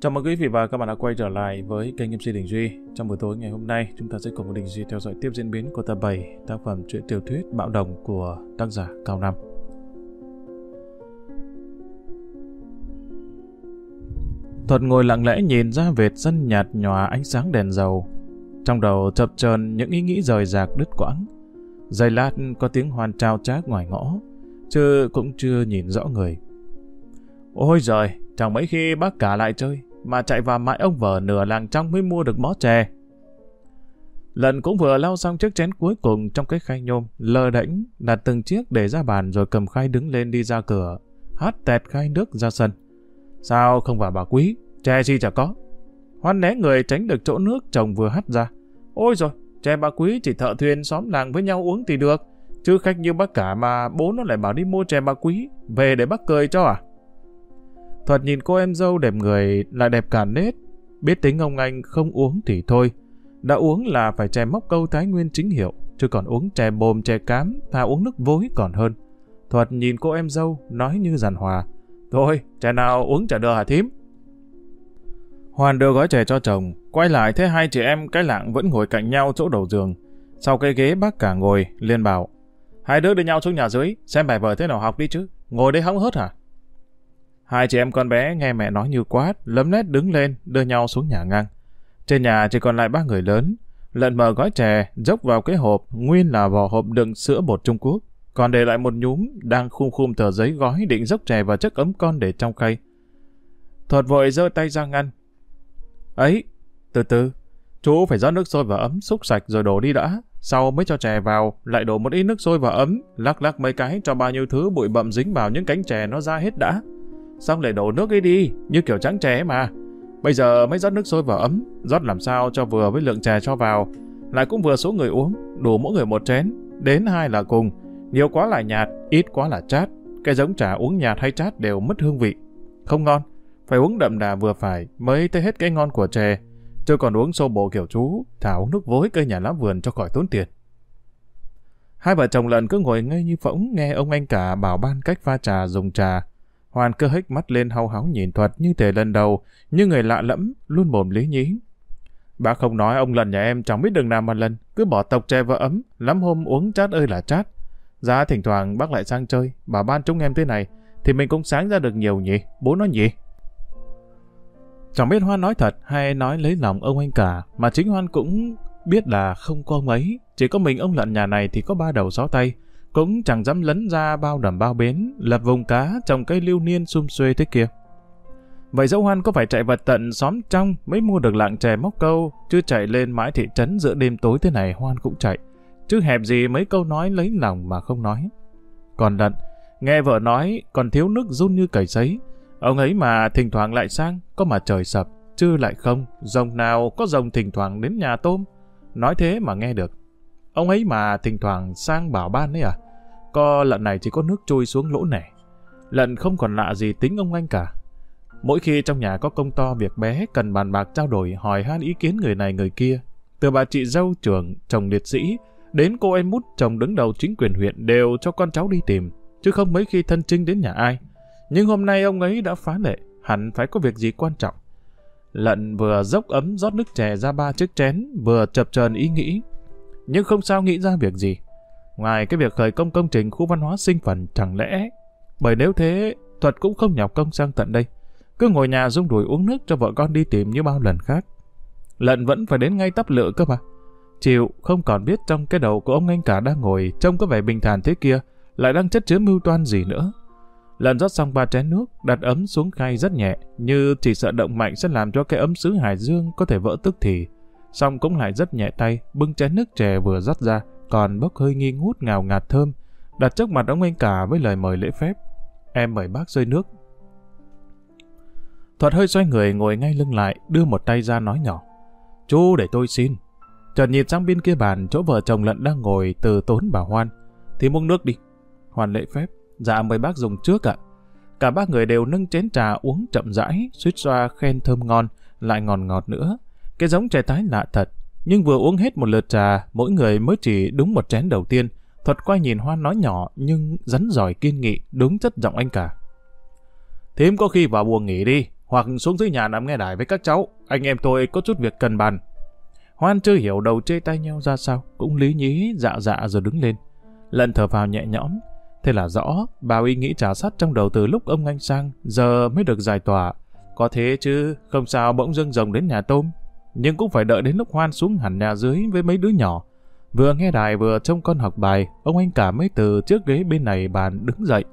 Chào mừng quý vị và các bạn đã quay trở lại với kênh MC Đình Duy. Trong buổi tối ngày hôm nay, chúng ta sẽ cùng Đình Duy theo dõi tiếp diễn biến của tập 7 tác phẩm truyện tiểu thuyết Bạo Đồng của tác giả Cao Năm. Thuật ngồi lặng lẽ nhìn ra vệt sân nhạt nhòa ánh sáng đèn dầu. Trong đầu chập chờn những ý nghĩ rời rạc đứt quãng. Giây lát có tiếng hoan trao trác ngoài ngõ, chứ cũng chưa nhìn rõ người. Ôi giời, chẳng mấy khi bác cả lại chơi, mà chạy vào mãi ông vợ nửa làng trong mới mua được bó chè. Lần cũng vừa lau xong chiếc chén cuối cùng trong cái khay nhôm, lờ đễnh đặt từng chiếc để ra bàn rồi cầm khay đứng lên đi ra cửa, hát tẹt khay nước ra sân. Sao không vào bà quý, chè chi chả có. Hoan né người tránh được chỗ nước chồng vừa hắt ra. Ôi rồi, chè bà quý chỉ thợ thuyền xóm làng với nhau uống thì được. Chứ khách như bác cả mà bố nó lại bảo đi mua chè bà quý, về để bác cười cho à? Thoạt nhìn cô em dâu đẹp người lại đẹp cả nết. Biết tính ông anh không uống thì thôi. Đã uống là phải chè móc câu thái nguyên chính hiệu, chứ còn uống chè bồm chè cám, thà uống nước vối còn hơn. Thuật nhìn cô em dâu, nói như giàn hòa. Thôi, chè nào uống chả được hả thím? Hoàn đưa gói chè cho chồng, quay lại thấy hai chị em cái lạng vẫn ngồi cạnh nhau chỗ đầu giường. Sau cái ghế bác cả ngồi, liền bảo. Hai đứa đưa nhau xuống nhà dưới, xem bài vở thế nào học đi chứ. Ngồi đây hóng hớt hả? Hai chị em con bé nghe mẹ nói như quát, lấm lét đứng lên, đưa nhau xuống nhà ngang. Trên nhà chỉ còn lại ba người lớn. Lận mở gói chè, dốc vào cái hộp, nguyên là vỏ hộp đựng sữa bột Trung Quốc. Còn để lại một nhúm, đang khum khum tờ giấy gói định dốc chè vào chiếc ấm con để trong khay. Thuật vội giơ tay ra ngăn. Ấy, từ từ, chú phải rót nước sôi vào ấm, xúc sạch rồi đổ đi đã. Sau mới cho chè vào, lại đổ một ít nước sôi vào ấm, lắc lắc mấy cái cho bao nhiêu thứ bụi bậm dính vào những cánh chè nó ra hết đã xong lại đổ nước ấy đi, như kiểu trắng chè mà. Bây giờ mới rót nước sôi vào ấm, rót làm sao cho vừa với lượng chè cho vào, lại cũng vừa số người uống, đủ mỗi người một chén, đến hai là cùng, nhiều quá là nhạt, ít quá là chát. Cái giống trà uống nhạt hay chát đều mất hương vị. Không ngon, phải uống đậm đà vừa phải mới thấy hết cái ngon của chè. Chứ còn uống xô bộ kiểu chú, thả uống nước vối cây nhà lá vườn cho khỏi tốn tiền. Hai vợ chồng lần cứ ngồi ngây như phỗng nghe ông anh cả bảo ban cách pha trà dùng trà. Hoàn cơ hích mắt lên hau háo nhìn thuật như thể lần đầu, như người lạ lẫm, luôn mồm lý nhí. Bác không nói ông lần nhà em chẳng biết đường nào mà lần, cứ bỏ tộc tre vợ ấm, lắm hôm uống chát ơi là chát. Giá thỉnh thoảng bác lại sang chơi, bà ban chúng em thế này, thì mình cũng sáng ra được nhiều nhỉ, bố nói gì? Chẳng biết Hoan nói thật hay nói lấy lòng ông anh cả, mà chính Hoan cũng biết là không có ông ấy, chỉ có mình ông lận nhà này thì có ba đầu sáu tay, cũng chẳng dám lấn ra bao đầm bao bến, lập vùng cá trồng cây lưu niên xum xuê thế kia. Vậy dẫu hoan có phải chạy vật tận xóm trong mới mua được lạng chè móc câu, chứ chạy lên mãi thị trấn giữa đêm tối thế này hoan cũng chạy. Chứ hẹp gì mấy câu nói lấy lòng mà không nói. Còn lận, nghe vợ nói còn thiếu nước run như cầy sấy. Ông ấy mà thỉnh thoảng lại sang, có mà trời sập, chứ lại không, rồng nào có rồng thỉnh thoảng đến nhà tôm. Nói thế mà nghe được. Ông ấy mà thỉnh thoảng sang bảo ban ấy à? Co lợn này chỉ có nước trôi xuống lỗ nẻ. Lợn không còn lạ gì tính ông anh cả. Mỗi khi trong nhà có công to việc bé cần bàn bạc trao đổi hỏi han ý kiến người này người kia. Từ bà chị dâu trưởng, chồng liệt sĩ, đến cô em út chồng đứng đầu chính quyền huyện đều cho con cháu đi tìm, chứ không mấy khi thân trinh đến nhà ai. Nhưng hôm nay ông ấy đã phá lệ, hẳn phải có việc gì quan trọng. Lận vừa dốc ấm rót nước chè ra ba chiếc chén, vừa chập chờn ý nghĩ. Nhưng không sao nghĩ ra việc gì. Ngoài cái việc khởi công công trình khu văn hóa sinh phần chẳng lẽ... Bởi nếu thế, Thuật cũng không nhọc công sang tận đây. Cứ ngồi nhà rung đùi uống nước cho vợ con đi tìm như bao lần khác. Lận vẫn phải đến ngay tắp lựa cơ mà. Chịu không còn biết trong cái đầu của ông anh cả đang ngồi trông có vẻ bình thản thế kia, lại đang chất chứa mưu toan gì nữa. Lần rót xong ba chén nước, đặt ấm xuống khay rất nhẹ, như chỉ sợ động mạnh sẽ làm cho cái ấm sứ Hải Dương có thể vỡ tức thì. Xong cũng lại rất nhẹ tay, bưng chén nước chè vừa rót ra, còn bốc hơi nghi ngút ngào ngạt thơm, đặt trước mặt ông anh cả với lời mời lễ phép. Em mời bác rơi nước. Thuật hơi xoay người ngồi ngay lưng lại, đưa một tay ra nói nhỏ. Chú để tôi xin. Trần nhìn sang bên kia bàn, chỗ vợ chồng lận đang ngồi từ tốn bà Hoan. Thì uống nước đi. Hoan lễ phép. Dạ mời bác dùng trước ạ. Cả ba người đều nâng chén trà uống chậm rãi, suýt xoa khen thơm ngon, lại ngọt ngọt nữa. Cái giống chè tái lạ thật, nhưng vừa uống hết một lượt trà, mỗi người mới chỉ đúng một chén đầu tiên. Thuật quay nhìn Hoan nói nhỏ nhưng rắn giỏi kiên nghị, đúng chất giọng anh cả. Thím có khi vào buồng nghỉ đi, hoặc xuống dưới nhà nằm nghe đài với các cháu. Anh em tôi có chút việc cần bàn. Hoan chưa hiểu đầu chê tay nhau ra sao, cũng lý nhí dạ dạ rồi đứng lên. Lận thở vào nhẹ nhõm, thế là rõ, bao ý nghĩ trả sát trong đầu từ lúc ông anh sang, giờ mới được giải tỏa. Có thế chứ, không sao bỗng dưng rồng đến nhà tôm. Nhưng cũng phải đợi đến lúc Hoan xuống hẳn nhà dưới với mấy đứa nhỏ. Vừa nghe đài vừa trông con học bài, ông anh cả mới từ trước ghế bên này bàn đứng dậy,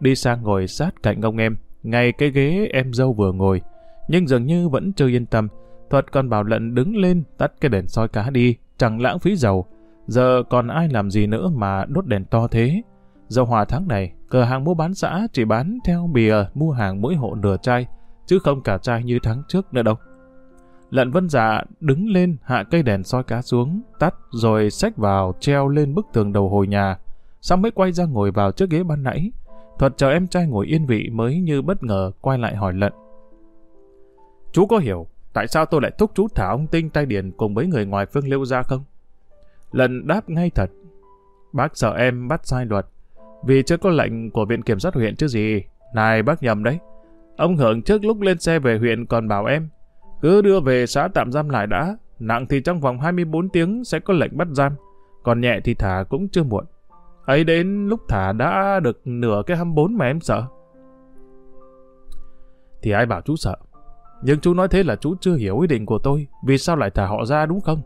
đi sang ngồi sát cạnh ông em, ngay cái ghế em dâu vừa ngồi. Nhưng dường như vẫn chưa yên tâm, Thuật còn bảo lận đứng lên tắt cái đèn soi cá đi, chẳng lãng phí dầu. Giờ còn ai làm gì nữa mà đốt đèn to thế? Dầu hòa tháng này, cửa hàng mua bán xã chỉ bán theo bìa mua hàng mỗi hộ nửa chai, chứ không cả chai như tháng trước nữa đâu. Lận vân dạ đứng lên hạ cây đèn soi cá xuống, tắt rồi xách vào treo lên bức tường đầu hồi nhà. Xong mới quay ra ngồi vào chiếc ghế ban nãy. Thuật chờ em trai ngồi yên vị mới như bất ngờ quay lại hỏi lận. Chú có hiểu tại sao tôi lại thúc chú thả ông Tinh tay điền cùng với người ngoài phương liễu ra không? Lận đáp ngay thật. Bác sợ em bắt sai luật. Vì chưa có lệnh của viện kiểm soát huyện chứ gì. Này bác nhầm đấy. Ông Hưởng trước lúc lên xe về huyện còn bảo em cứ đưa về xã tạm giam lại đã. Nặng thì trong vòng 24 tiếng sẽ có lệnh bắt giam. Còn nhẹ thì thả cũng chưa muộn. ấy đến lúc thả đã được nửa cái 24 mà em sợ. Thì ai bảo chú sợ. Nhưng chú nói thế là chú chưa hiểu ý định của tôi. Vì sao lại thả họ ra đúng không?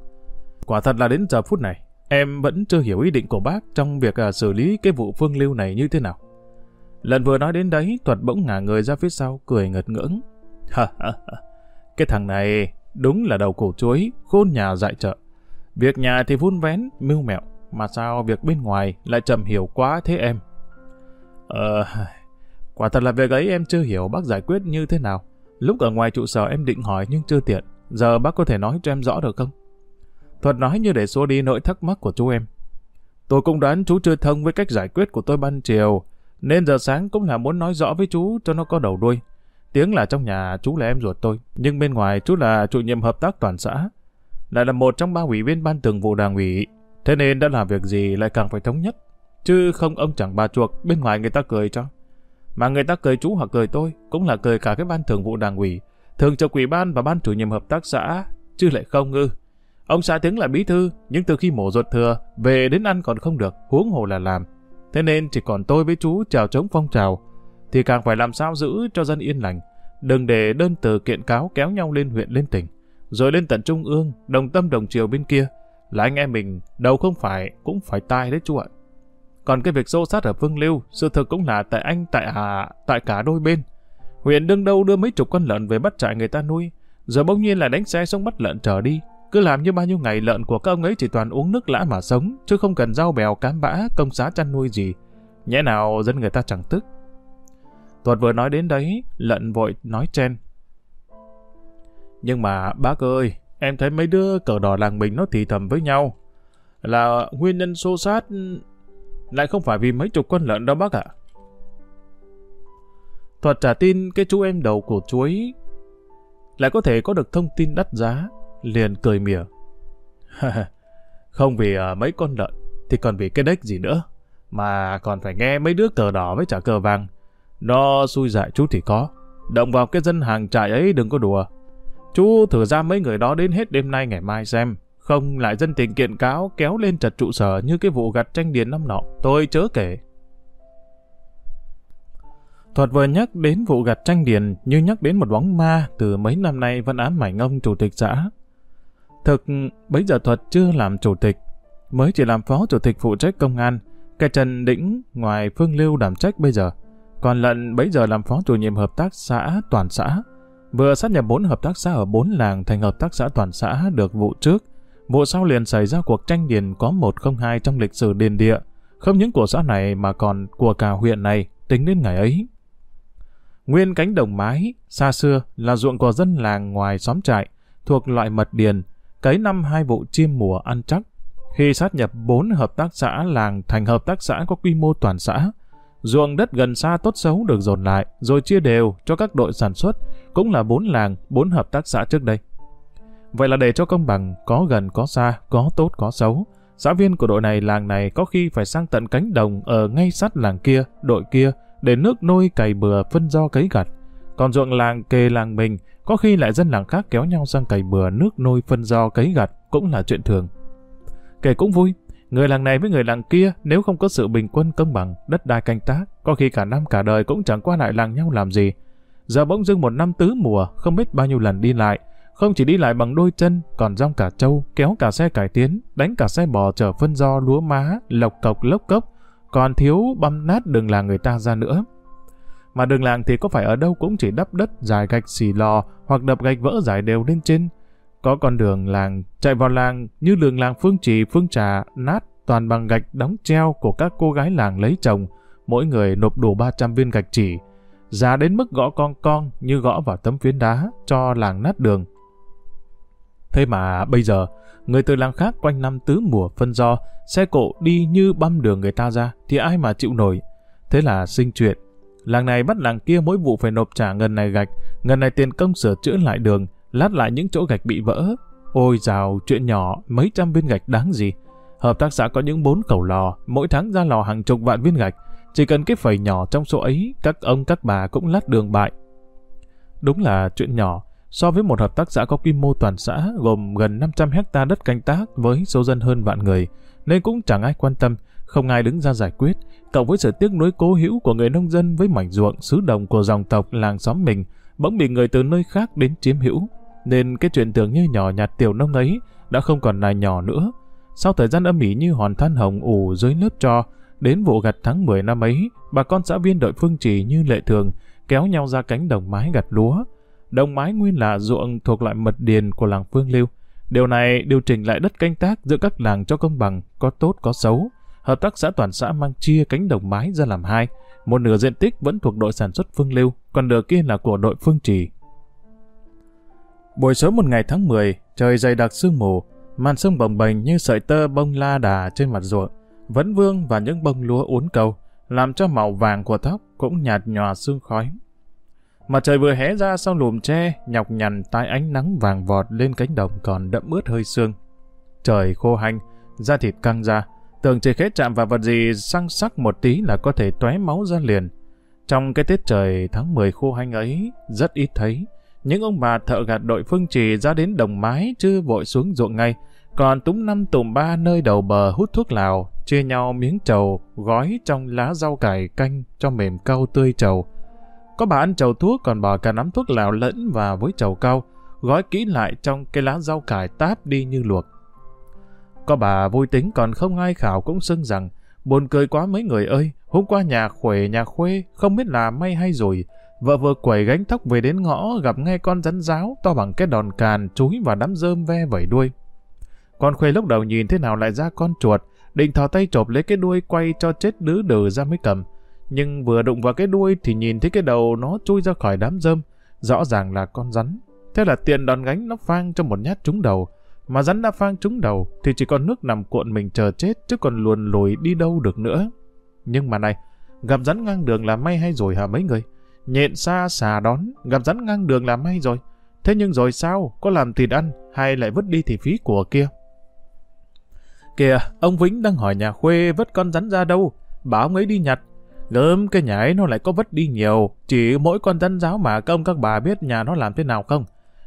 Quả thật là đến giờ phút này, em vẫn chưa hiểu ý định của bác trong việc à, xử lý cái vụ phương lưu này như thế nào. Lần vừa nói đến đấy, Thuật bỗng ngả người ra phía sau, cười ngật ngưỡng cái thằng này đúng là đầu cổ chuối, khôn nhà dạy chợ Việc nhà thì vun vén, mưu mẹo, mà sao việc bên ngoài lại chậm hiểu quá thế em? Ờ, quả thật là việc ấy em chưa hiểu bác giải quyết như thế nào. Lúc ở ngoài trụ sở em định hỏi nhưng chưa tiện. Giờ bác có thể nói cho em rõ được không? Thuật nói như để xua đi nỗi thắc mắc của chú em. Tôi cũng đoán chú chưa thông với cách giải quyết của tôi ban chiều, nên giờ sáng cũng là muốn nói rõ với chú cho nó có đầu đuôi. Tiếng là trong nhà chú là em ruột tôi, nhưng bên ngoài chú là chủ nhiệm hợp tác toàn xã. Lại là một trong ba ủy viên ban thường vụ đảng ủy, thế nên đã làm việc gì lại càng phải thống nhất. Chứ không ông chẳng bà chuộc, bên ngoài người ta cười cho. Mà người ta cười chú hoặc cười tôi, cũng là cười cả cái ban thường vụ đảng ủy, thường trực ủy ban và ban chủ nhiệm hợp tác xã, chứ lại không ngư. Ông xã tiếng là bí thư, nhưng từ khi mổ ruột thừa, về đến ăn còn không được, huống hồ là làm. Thế nên chỉ còn tôi với chú chào chống phong trào, thì càng phải làm sao giữ cho dân yên lành. Đừng để đơn từ kiện cáo kéo nhau lên huyện lên tỉnh, rồi lên tận trung ương, đồng tâm đồng chiều bên kia. Là anh em mình, đâu không phải, cũng phải tai đấy chú ạ. Còn cái việc xô sát ở vương Lưu, sự thực cũng là tại anh, tại Hà, tại cả đôi bên. Huyện đương đâu đưa mấy chục con lợn về bắt trại người ta nuôi, rồi bỗng nhiên là đánh xe xong bắt lợn trở đi. Cứ làm như bao nhiêu ngày lợn của các ông ấy chỉ toàn uống nước lã mà sống, chứ không cần rau bèo cám bã, công xá chăn nuôi gì. Nhẽ nào dân người ta chẳng tức. Thuật vừa nói đến đấy, lợn vội nói chen. Nhưng mà bác ơi, em thấy mấy đứa cờ đỏ làng mình nó thì thầm với nhau. Là nguyên nhân xô sát lại không phải vì mấy chục con lợn đó bác ạ. Thuật trả tin cái chú em đầu của chuối lại có thể có được thông tin đắt giá, liền cười mỉa. không vì à, mấy con lợn, thì còn vì cái đếch gì nữa, mà còn phải nghe mấy đứa cờ đỏ với trả cờ vàng. Nó xui dại chú thì có, động vào cái dân hàng trại ấy đừng có đùa. Chú thử ra mấy người đó đến hết đêm nay ngày mai xem, không lại dân tình kiện cáo kéo lên trật trụ sở như cái vụ gặt tranh điền năm nọ, tôi chớ kể. Thuật vừa nhắc đến vụ gặt tranh điền như nhắc đến một bóng ma từ mấy năm nay vẫn ám mảnh ông chủ tịch xã. Thực, bấy giờ Thuật chưa làm chủ tịch, mới chỉ làm phó chủ tịch phụ trách công an, cái Trần Đĩnh ngoài Phương Lưu đảm trách bây giờ. Còn Lận bấy giờ làm phó chủ nhiệm hợp tác xã toàn xã. Vừa sát nhập bốn hợp tác xã ở bốn làng thành hợp tác xã toàn xã được vụ trước, Vụ sau liền xảy ra cuộc tranh điền có 102 trong lịch sử điền địa, không những của xã này mà còn của cả huyện này tính đến ngày ấy. Nguyên cánh đồng mái, xa xưa là ruộng của dân làng ngoài xóm trại, thuộc loại mật điền, cấy năm hai vụ chiêm mùa ăn chắc. Khi sát nhập bốn hợp tác xã làng thành hợp tác xã có quy mô toàn xã, ruộng đất gần xa tốt xấu được dồn lại, rồi chia đều cho các đội sản xuất, cũng là bốn làng, bốn hợp tác xã trước đây. Vậy là để cho công bằng, có gần có xa, có tốt có xấu. Xã viên của đội này làng này có khi phải sang tận cánh đồng ở ngay sát làng kia, đội kia, để nước nôi cày bừa phân do cấy gặt. Còn ruộng làng kề làng mình, có khi lại dân làng khác kéo nhau sang cày bừa nước nôi phân do cấy gặt cũng là chuyện thường. Kể cũng vui, người làng này với người làng kia nếu không có sự bình quân công bằng, đất đai canh tác, có khi cả năm cả đời cũng chẳng qua lại làng nhau làm gì. Giờ bỗng dưng một năm tứ mùa, không biết bao nhiêu lần đi lại, không chỉ đi lại bằng đôi chân, còn rong cả trâu, kéo cả xe cải tiến, đánh cả xe bò chở phân do lúa má, lộc cọc lốc cốc, còn thiếu băm nát đường làng người ta ra nữa. Mà đường làng thì có phải ở đâu cũng chỉ đắp đất dài gạch xì lò hoặc đập gạch vỡ dài đều lên trên. Có con đường làng chạy vào làng như đường làng Phương Trì, Phương Trà, nát toàn bằng gạch đóng treo của các cô gái làng lấy chồng, mỗi người nộp đủ 300 viên gạch chỉ, giá đến mức gõ con con như gõ vào tấm phiến đá cho làng nát đường. Thế mà bây giờ, người từ làng khác quanh năm tứ mùa phân do, xe cộ đi như băm đường người ta ra, thì ai mà chịu nổi. Thế là sinh chuyện. Làng này bắt làng kia mỗi vụ phải nộp trả ngân này gạch, ngân này tiền công sửa chữa lại đường, lát lại những chỗ gạch bị vỡ. Ôi dào, chuyện nhỏ, mấy trăm viên gạch đáng gì. Hợp tác xã có những bốn cầu lò, mỗi tháng ra lò hàng chục vạn viên gạch. Chỉ cần cái phẩy nhỏ trong số ấy, các ông các bà cũng lát đường bại. Đúng là chuyện nhỏ, So với một hợp tác xã có quy mô toàn xã gồm gần 500 hecta đất canh tác với số dân hơn vạn người, nên cũng chẳng ai quan tâm, không ai đứng ra giải quyết. Cộng với sự tiếc nuối cố hữu của người nông dân với mảnh ruộng xứ đồng của dòng tộc làng xóm mình, bỗng bị người từ nơi khác đến chiếm hữu. Nên cái chuyện tưởng như nhỏ nhặt tiểu nông ấy đã không còn là nhỏ nữa. Sau thời gian âm ỉ như hòn than hồng ủ dưới lớp cho, đến vụ gặt tháng 10 năm ấy, bà con xã viên đội phương trì như lệ thường, kéo nhau ra cánh đồng mái gặt lúa, Đồng mái nguyên là ruộng thuộc lại mật điền của làng Phương Lưu. Điều này điều chỉnh lại đất canh tác giữa các làng cho công bằng, có tốt có xấu. Hợp tác xã toàn xã mang chia cánh đồng mái ra làm hai. Một nửa diện tích vẫn thuộc đội sản xuất Phương Lưu, còn nửa kia là của đội Phương Trì. Buổi sớm một ngày tháng 10, trời dày đặc sương mù, màn sương bồng bềnh như sợi tơ bông la đà trên mặt ruộng, vẫn vương và những bông lúa uốn cầu, làm cho màu vàng của tóc cũng nhạt nhòa sương khói. Mặt trời vừa hé ra sau lùm tre, nhọc nhằn tai ánh nắng vàng vọt lên cánh đồng còn đẫm ướt hơi sương. Trời khô hanh, da thịt căng ra, tưởng chỉ khét chạm vào vật gì sang sắc một tí là có thể tóe máu ra liền. Trong cái Tết trời tháng 10 khô hanh ấy, rất ít thấy. Những ông bà thợ gạt đội phương trì ra đến đồng mái chưa vội xuống ruộng ngay, còn túm năm tùm ba nơi đầu bờ hút thuốc lào, chia nhau miếng trầu, gói trong lá rau cải canh cho mềm cau tươi trầu có bà ăn chầu thuốc còn bỏ cả nắm thuốc lào lẫn và với chầu cau gói kỹ lại trong cái lá rau cải táp đi như luộc. Có bà vui tính còn không ai khảo cũng xưng rằng buồn cười quá mấy người ơi, hôm qua nhà khuể nhà khuê, không biết là may hay rồi. Vợ vừa quẩy gánh tóc về đến ngõ gặp ngay con rắn giáo to bằng cái đòn càn chúi và đám rơm ve vẩy đuôi. Con khuê lúc đầu nhìn thế nào lại ra con chuột, định thò tay chộp lấy cái đuôi quay cho chết đứ đừ ra mới cầm nhưng vừa đụng vào cái đuôi thì nhìn thấy cái đầu nó chui ra khỏi đám rơm, rõ ràng là con rắn. Thế là tiền đòn gánh nó phang cho một nhát trúng đầu, mà rắn đã phang trúng đầu thì chỉ còn nước nằm cuộn mình chờ chết chứ còn luồn lùi đi đâu được nữa. Nhưng mà này, gặp rắn ngang đường là may hay rồi hả mấy người? Nhện xa xà đón, gặp rắn ngang đường là may rồi. Thế nhưng rồi sao? Có làm thịt ăn hay lại vứt đi thì phí của kia? Kìa, ông Vĩnh đang hỏi nhà khuê vứt con rắn ra đâu? Bảo ông ấy đi nhặt, Gớm cái nhà ấy nó lại có vứt đi nhiều, chỉ mỗi con rắn giáo mà công các bà biết nhà nó làm thế nào không.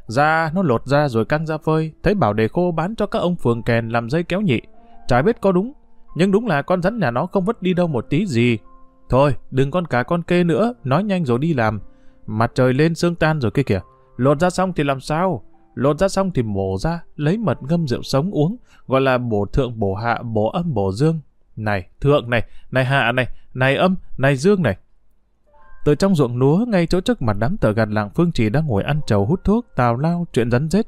Ra, nó lột ra rồi căng ra phơi, thấy bảo để khô bán cho các ông phường kèn làm dây kéo nhị. Chả biết có đúng, nhưng đúng là con rắn nhà nó không vứt đi đâu một tí gì. Thôi, đừng con cá con kê nữa, nói nhanh rồi đi làm. Mặt trời lên sương tan rồi kia kìa. Lột ra xong thì làm sao? Lột ra xong thì mổ ra, lấy mật ngâm rượu sống uống, gọi là bổ thượng bổ hạ, bổ âm bổ dương, này, thượng này, này hạ này, này âm, này dương này. Từ trong ruộng lúa ngay chỗ trước mặt đám tờ gạt làng Phương Trì đang ngồi ăn trầu hút thuốc, tào lao, chuyện rắn rết.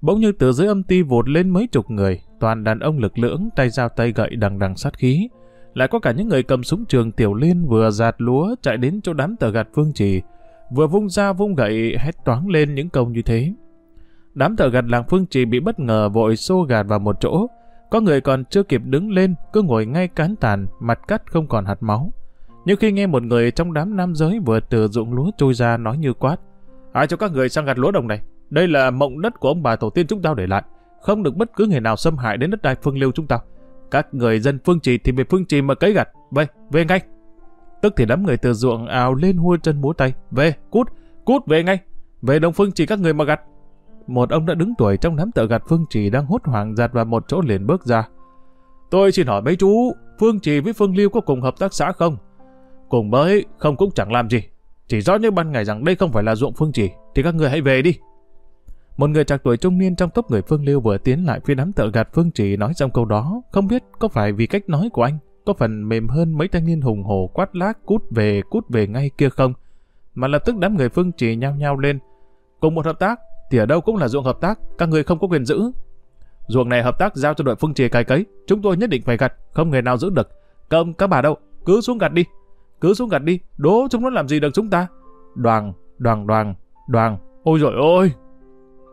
Bỗng như từ dưới âm ti vụt lên mấy chục người, toàn đàn ông lực lưỡng, tay dao tay gậy đằng đằng sát khí. Lại có cả những người cầm súng trường tiểu liên vừa giạt lúa chạy đến chỗ đám tờ gạt Phương Trì, vừa vung ra vung gậy hét toáng lên những câu như thế. Đám thợ gạt làng Phương Trì bị bất ngờ vội xô gạt vào một chỗ, có người còn chưa kịp đứng lên, cứ ngồi ngay cán tàn, mặt cắt không còn hạt máu. Nhưng khi nghe một người trong đám nam giới vừa từ ruộng lúa trôi ra nói như quát. Ai cho các người sang gạt lúa đồng này? Đây là mộng đất của ông bà tổ tiên chúng ta để lại. Không được bất cứ người nào xâm hại đến đất đai phương liêu chúng ta các người dân phương trì thì về phương trì mà cấy gặt. Vậy, về ngay. Tức thì đám người từ ruộng ào lên hua chân múa tay. Về, cút, cút về ngay. Về đồng Phương trì các người mà gặt. Một ông đã đứng tuổi trong đám tợ gặt Phương Trì đang hốt hoảng giặt vào một chỗ liền bước ra. Tôi xin hỏi mấy chú, Phương Trì với Phương Liêu có cùng hợp tác xã không? Cùng mới không cũng chẳng làm gì. Chỉ rõ như ban ngày rằng đây không phải là ruộng Phương Trì, thì các người hãy về đi. Một người trạc tuổi trung niên trong tốc người Phương Liêu vừa tiến lại phía đám tợ gạt Phương Trì nói trong câu đó, không biết có phải vì cách nói của anh có phần mềm hơn mấy thanh niên hùng hổ quát lác cút về cút về ngay kia không, mà lập tức đám người Phương Trì nhao nhao lên. Cùng một hợp tác, thì ở đâu cũng là ruộng hợp tác, các người không có quyền giữ. Ruộng này hợp tác giao cho đội Phương Trì cài cấy, chúng tôi nhất định phải gặt, không người nào giữ được. Cầm các bà đâu, cứ xuống gặt đi, cứ xuống gặt đi, đố chúng nó làm gì được chúng ta. Đoàn, đoàn đoàn, đoàn, ôi rồi ôi,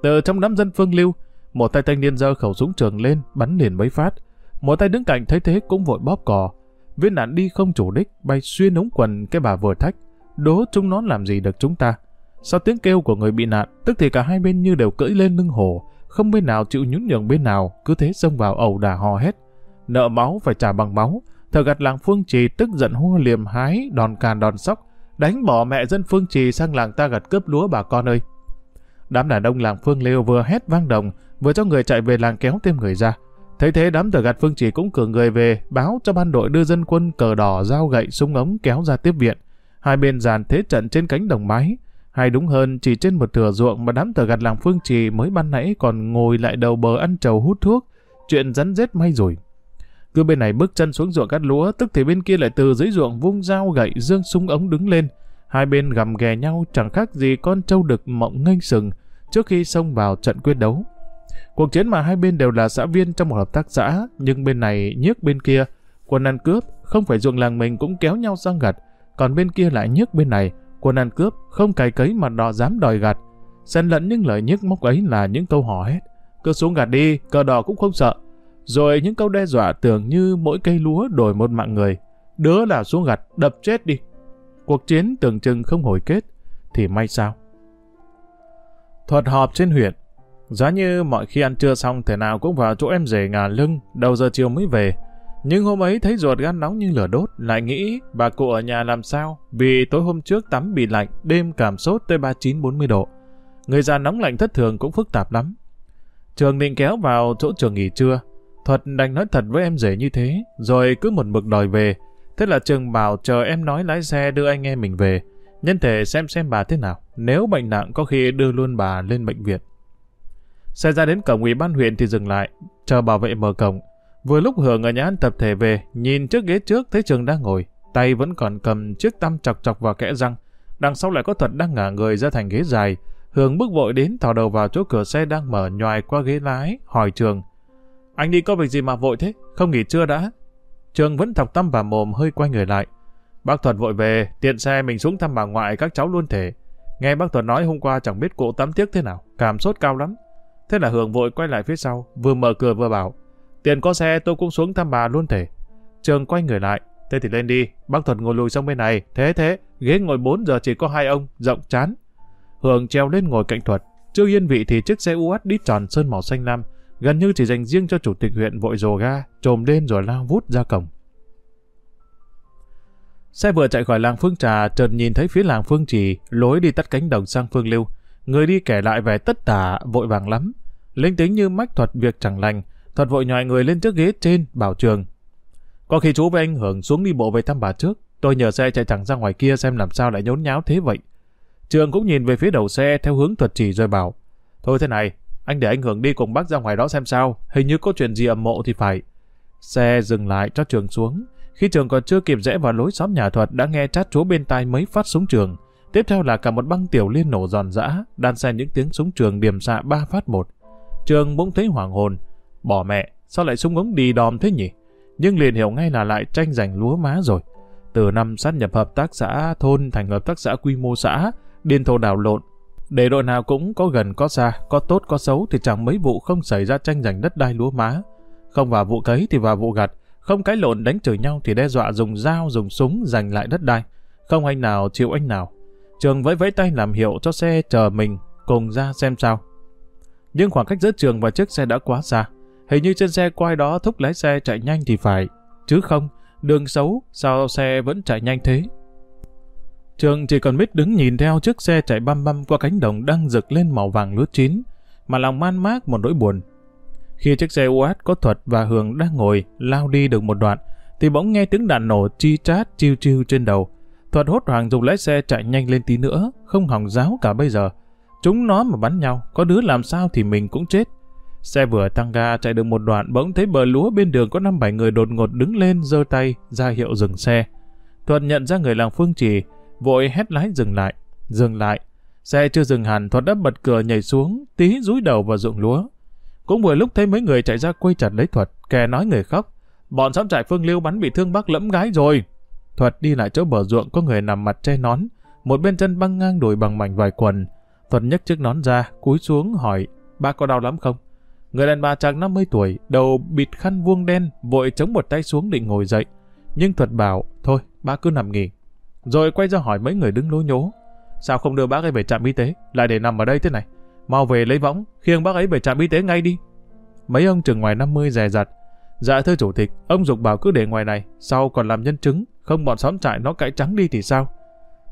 từ trong đám dân phương lưu, một tay thanh niên giơ khẩu súng trường lên, bắn liền mấy phát. Một tay đứng cạnh thấy thế cũng vội bóp cò. Viên đạn đi không chủ đích, bay xuyên ống quần cái bà vừa thách. Đố chúng nó làm gì được chúng ta. Sau tiếng kêu của người bị nạn, tức thì cả hai bên như đều cưỡi lên lưng hổ, không bên nào chịu nhún nhường bên nào, cứ thế xông vào ẩu đả hò hét. Nợ máu phải trả bằng máu, thờ gặt làng Phương Trì tức giận hô liềm hái, đòn càn đòn sóc, đánh bỏ mẹ dân Phương Trì sang làng ta gặt cướp lúa bà con ơi. Đám đàn ông làng Phương Liêu vừa hét vang đồng, vừa cho người chạy về làng kéo thêm người ra. Thấy thế đám tờ gạt Phương Chỉ cũng cử người về, báo cho ban đội đưa dân quân cờ đỏ, dao gậy, súng ống kéo ra tiếp viện. Hai bên dàn thế trận trên cánh đồng mái. Hay đúng hơn, chỉ trên một thửa ruộng mà đám tờ gạt làng Phương Trì mới ban nãy còn ngồi lại đầu bờ ăn trầu hút thuốc. Chuyện rắn rết may rồi. Cứ bên này bước chân xuống ruộng cắt lúa, tức thì bên kia lại từ dưới ruộng vung dao gậy dương súng ống đứng lên. Hai bên gầm ghè nhau chẳng khác gì con trâu đực mộng nghênh sừng trước khi xông vào trận quyết đấu. Cuộc chiến mà hai bên đều là xã viên trong một hợp tác xã, nhưng bên này nhức bên kia, quân ăn cướp, không phải ruộng làng mình cũng kéo nhau sang gặt, còn bên kia lại nhức bên này, quân ăn cướp, không cày cấy mà đò dám đòi gặt. Xen lẫn những lời nhức móc ấy là những câu hò hét. Cứ xuống gạt đi, cờ đỏ cũng không sợ. Rồi những câu đe dọa tưởng như mỗi cây lúa đổi một mạng người. Đứa là xuống gặt, đập chết đi. Cuộc chiến tưởng chừng không hồi kết, thì may sao? Thuật họp trên huyện. Giá như mọi khi ăn trưa xong thể nào cũng vào chỗ em rể ngả lưng, đầu giờ chiều mới về. Nhưng hôm ấy thấy ruột gan nóng như lửa đốt, lại nghĩ bà cụ ở nhà làm sao, vì tối hôm trước tắm bị lạnh, đêm cảm sốt tới 39-40 độ. Người già nóng lạnh thất thường cũng phức tạp lắm. Trường định kéo vào chỗ trường nghỉ trưa. Thuật đành nói thật với em rể như thế, rồi cứ một mực đòi về. Thế là trường bảo chờ em nói lái xe đưa anh em mình về. Nhân thể xem xem bà thế nào, nếu bệnh nặng có khi đưa luôn bà lên bệnh viện. Xe ra đến cổng ủy ban huyện thì dừng lại, chờ bảo vệ mở cổng. Vừa lúc Hưởng ở nhà ăn tập thể về, nhìn trước ghế trước thấy Trường đang ngồi, tay vẫn còn cầm chiếc tăm chọc chọc vào kẽ răng. Đằng sau lại có Thuật đang ngả người ra thành ghế dài. Hưởng bước vội đến thò đầu vào chỗ cửa xe đang mở nhoài qua ghế lái, hỏi Trường. Anh đi có việc gì mà vội thế? Không nghỉ trưa đã? Trường vẫn thọc tâm vào mồm hơi quay người lại. Bác Thuật vội về, tiện xe mình xuống thăm bà ngoại các cháu luôn thể. Nghe bác Thuật nói hôm qua chẳng biết cụ tắm tiếc thế nào, cảm sốt cao lắm. Thế là Hường vội quay lại phía sau, vừa mở cửa vừa bảo, tiền có xe tôi cũng xuống thăm bà luôn thể. Trường quay người lại, thế thì lên đi, bác Thuật ngồi lùi sang bên này, thế thế, ghế ngồi 4 giờ chỉ có hai ông, rộng chán. Hường treo lên ngồi cạnh Thuật, chưa yên vị thì chiếc xe UAT đi tròn sơn màu xanh lam, gần như chỉ dành riêng cho chủ tịch huyện vội rồ ga, trồm lên rồi lao vút ra cổng. Xe vừa chạy khỏi làng Phương Trà, chợt nhìn thấy phía làng Phương Trì, lối đi tắt cánh đồng sang Phương Lưu. Người đi kể lại về tất tả, vội vàng lắm. Linh tính như mách thuật việc chẳng lành, thuật vội nhòi người lên trước ghế trên, bảo trường. Có khi chú với anh Hưởng xuống đi bộ về thăm bà trước, tôi nhờ xe chạy thẳng ra ngoài kia xem làm sao lại nhốn nháo thế vậy. Trường cũng nhìn về phía đầu xe theo hướng thuật chỉ rồi bảo. Thôi thế này, anh để anh Hưởng đi cùng bác ra ngoài đó xem sao, hình như có chuyện gì ầm mộ thì phải. Xe dừng lại cho trường xuống, khi trường còn chưa kịp rẽ vào lối xóm nhà thuật đã nghe chát chúa bên tai mấy phát súng trường. Tiếp theo là cả một băng tiểu liên nổ giòn giã, đan xen những tiếng súng trường điểm xạ ba phát một. Trường bỗng thấy hoảng hồn. Bỏ mẹ, sao lại súng ống đi đòm thế nhỉ? Nhưng liền hiểu ngay là lại tranh giành lúa má rồi. Từ năm sát nhập hợp tác xã thôn thành hợp tác xã quy mô xã, điên thổ đảo lộn. Để đội nào cũng có gần có xa, có tốt có xấu thì chẳng mấy vụ không xảy ra tranh giành đất đai lúa má. Không vào vụ cấy thì vào vụ gặt, không cái lộn đánh chửi nhau thì đe dọa dùng dao dùng súng giành lại đất đai. Không anh nào chịu anh nào. Trường vẫy vẫy tay làm hiệu cho xe chờ mình cùng ra xem sao. Nhưng khoảng cách giữa trường và chiếc xe đã quá xa. Hình như trên xe quay đó thúc lái xe chạy nhanh thì phải. Chứ không, đường xấu, sao xe vẫn chạy nhanh thế? Trường chỉ còn biết đứng nhìn theo chiếc xe chạy băm băm qua cánh đồng đang rực lên màu vàng lúa chín, mà lòng man mác một nỗi buồn. Khi chiếc xe UH có Thuật và Hường đang ngồi lao đi được một đoạn, thì bỗng nghe tiếng đạn nổ chi chát chiêu chiêu trên đầu. Thuật hốt hoảng dùng lái xe chạy nhanh lên tí nữa, không hỏng giáo cả bây giờ. Chúng nó mà bắn nhau, có đứa làm sao thì mình cũng chết. Xe vừa tăng ga chạy được một đoạn bỗng thấy bờ lúa bên đường có năm bảy người đột ngột đứng lên giơ tay ra hiệu dừng xe. Thuật nhận ra người làng Phương Trì, vội hét lái dừng lại, dừng lại. Xe chưa dừng hẳn, Thuật đã bật cửa nhảy xuống, tí rúi đầu vào ruộng lúa. Cũng vừa lúc thấy mấy người chạy ra quay chặt lấy Thuật, kẻ nói người khóc. Bọn xóm trại Phương Liêu bắn bị thương bác lẫm gái rồi. Thuật đi lại chỗ bờ ruộng có người nằm mặt che nón, một bên chân băng ngang đùi bằng mảnh vải quần. Thuật nhấc chiếc nón ra, cúi xuống hỏi, bác có đau lắm không? Người đàn bà chàng 50 tuổi, đầu bịt khăn vuông đen, vội chống một tay xuống định ngồi dậy. Nhưng Thuật bảo, thôi, bác cứ nằm nghỉ. Rồi quay ra hỏi mấy người đứng lối nhố. Sao không đưa bác ấy về trạm y tế, lại để nằm ở đây thế này? Mau về lấy võng, khiêng bác ấy về trạm y tế ngay đi. Mấy ông chừng ngoài 50 dè dặt. Dạ thưa chủ tịch, ông Dục bảo cứ để ngoài này, sau còn làm nhân chứng, không bọn xóm trại nó cãi trắng đi thì sao?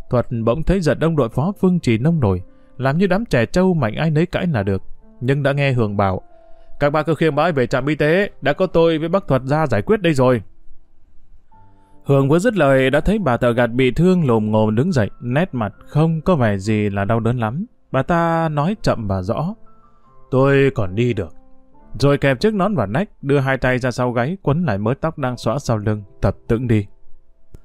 Thuật bỗng thấy giật ông đội phó Phương Trì nông nổi, làm như đám trẻ trâu mạnh ai nấy cãi là được. Nhưng đã nghe Hường bảo, các bác cứ khiêng bác ấy về trạm y tế, đã có tôi với bác Thuật ra giải quyết đây rồi. Hường vừa dứt lời đã thấy bà thợ gạt bị thương lồm ngồm đứng dậy, nét mặt không có vẻ gì là đau đớn lắm. Bà ta nói chậm và rõ. Tôi còn đi được. Rồi kẹp chiếc nón vào nách, đưa hai tay ra sau gáy, quấn lại mớ tóc đang xõa sau lưng, tập tưởng đi.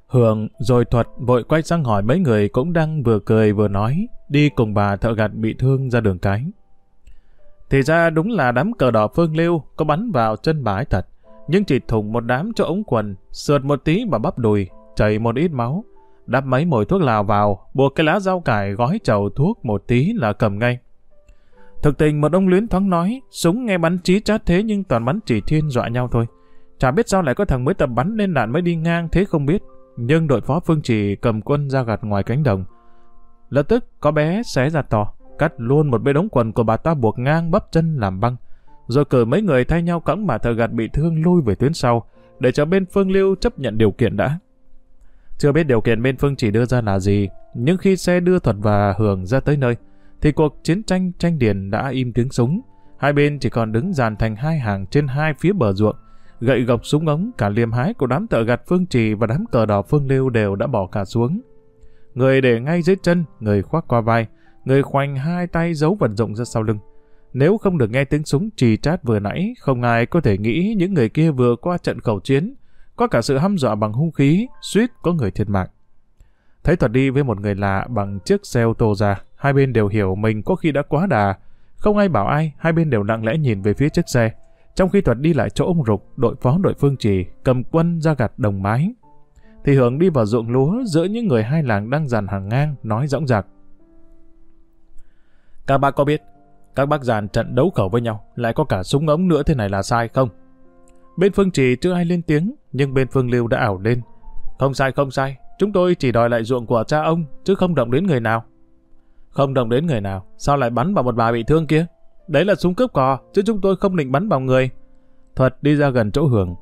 Hường rồi thuật vội quay sang hỏi mấy người cũng đang vừa cười vừa nói, đi cùng bà thợ gạt bị thương ra đường cái. Thì ra đúng là đám cờ đỏ phương lưu có bắn vào chân bà ấy thật nhưng chỉ thủng một đám cho ống quần, sượt một tí vào bắp đùi, chảy một ít máu. Đắp mấy mồi thuốc lào vào, buộc cái lá rau cải gói chầu thuốc một tí là cầm ngay. Thực tình một ông luyến thoáng nói, súng nghe bắn chí chát thế nhưng toàn bắn chỉ thiên dọa nhau thôi. Chả biết sao lại có thằng mới tập bắn nên đạn mới đi ngang thế không biết. Nhưng đội phó phương chỉ cầm quân ra gạt ngoài cánh đồng. Lập tức có bé xé ra to, cắt luôn một bên ống quần của bà ta buộc ngang bắp chân làm băng rồi cử mấy người thay nhau cõng mà thợ gạt bị thương lui về tuyến sau, để cho bên Phương Lưu chấp nhận điều kiện đã. Chưa biết điều kiện bên Phương chỉ đưa ra là gì, nhưng khi xe đưa Thuật và Hường ra tới nơi, thì cuộc chiến tranh tranh điền đã im tiếng súng. Hai bên chỉ còn đứng dàn thành hai hàng trên hai phía bờ ruộng, gậy gộc súng ống, cả liềm hái của đám thợ gạt Phương Trì và đám cờ đỏ Phương Lưu đều đã bỏ cả xuống. Người để ngay dưới chân, người khoác qua vai, người khoanh hai tay giấu vật dụng ra sau lưng. Nếu không được nghe tiếng súng trì trát vừa nãy, không ai có thể nghĩ những người kia vừa qua trận khẩu chiến, có cả sự hăm dọa bằng hung khí, suýt có người thiệt mạng. Thấy Thuật đi với một người lạ bằng chiếc xe ô tô ra, hai bên đều hiểu mình có khi đã quá đà. Không ai bảo ai, hai bên đều lặng lẽ nhìn về phía chiếc xe. Trong khi Thuật đi lại chỗ ông Rục, đội phó đội phương trì, cầm quân ra gạt đồng mái. Thì Hưởng đi vào ruộng lúa giữa những người hai làng đang dàn hàng ngang, nói rõng rạc. Các bạn có biết, các bác giàn trận đấu khẩu với nhau, lại có cả súng ống nữa thế này là sai không? Bên Phương Trì chưa ai lên tiếng, nhưng bên Phương Lưu đã ảo lên. Không sai không sai, chúng tôi chỉ đòi lại ruộng của cha ông, chứ không động đến người nào. Không động đến người nào, sao lại bắn vào một bà bị thương kia? Đấy là súng cướp cò, chứ chúng tôi không định bắn vào người. Thuật đi ra gần chỗ Hưởng.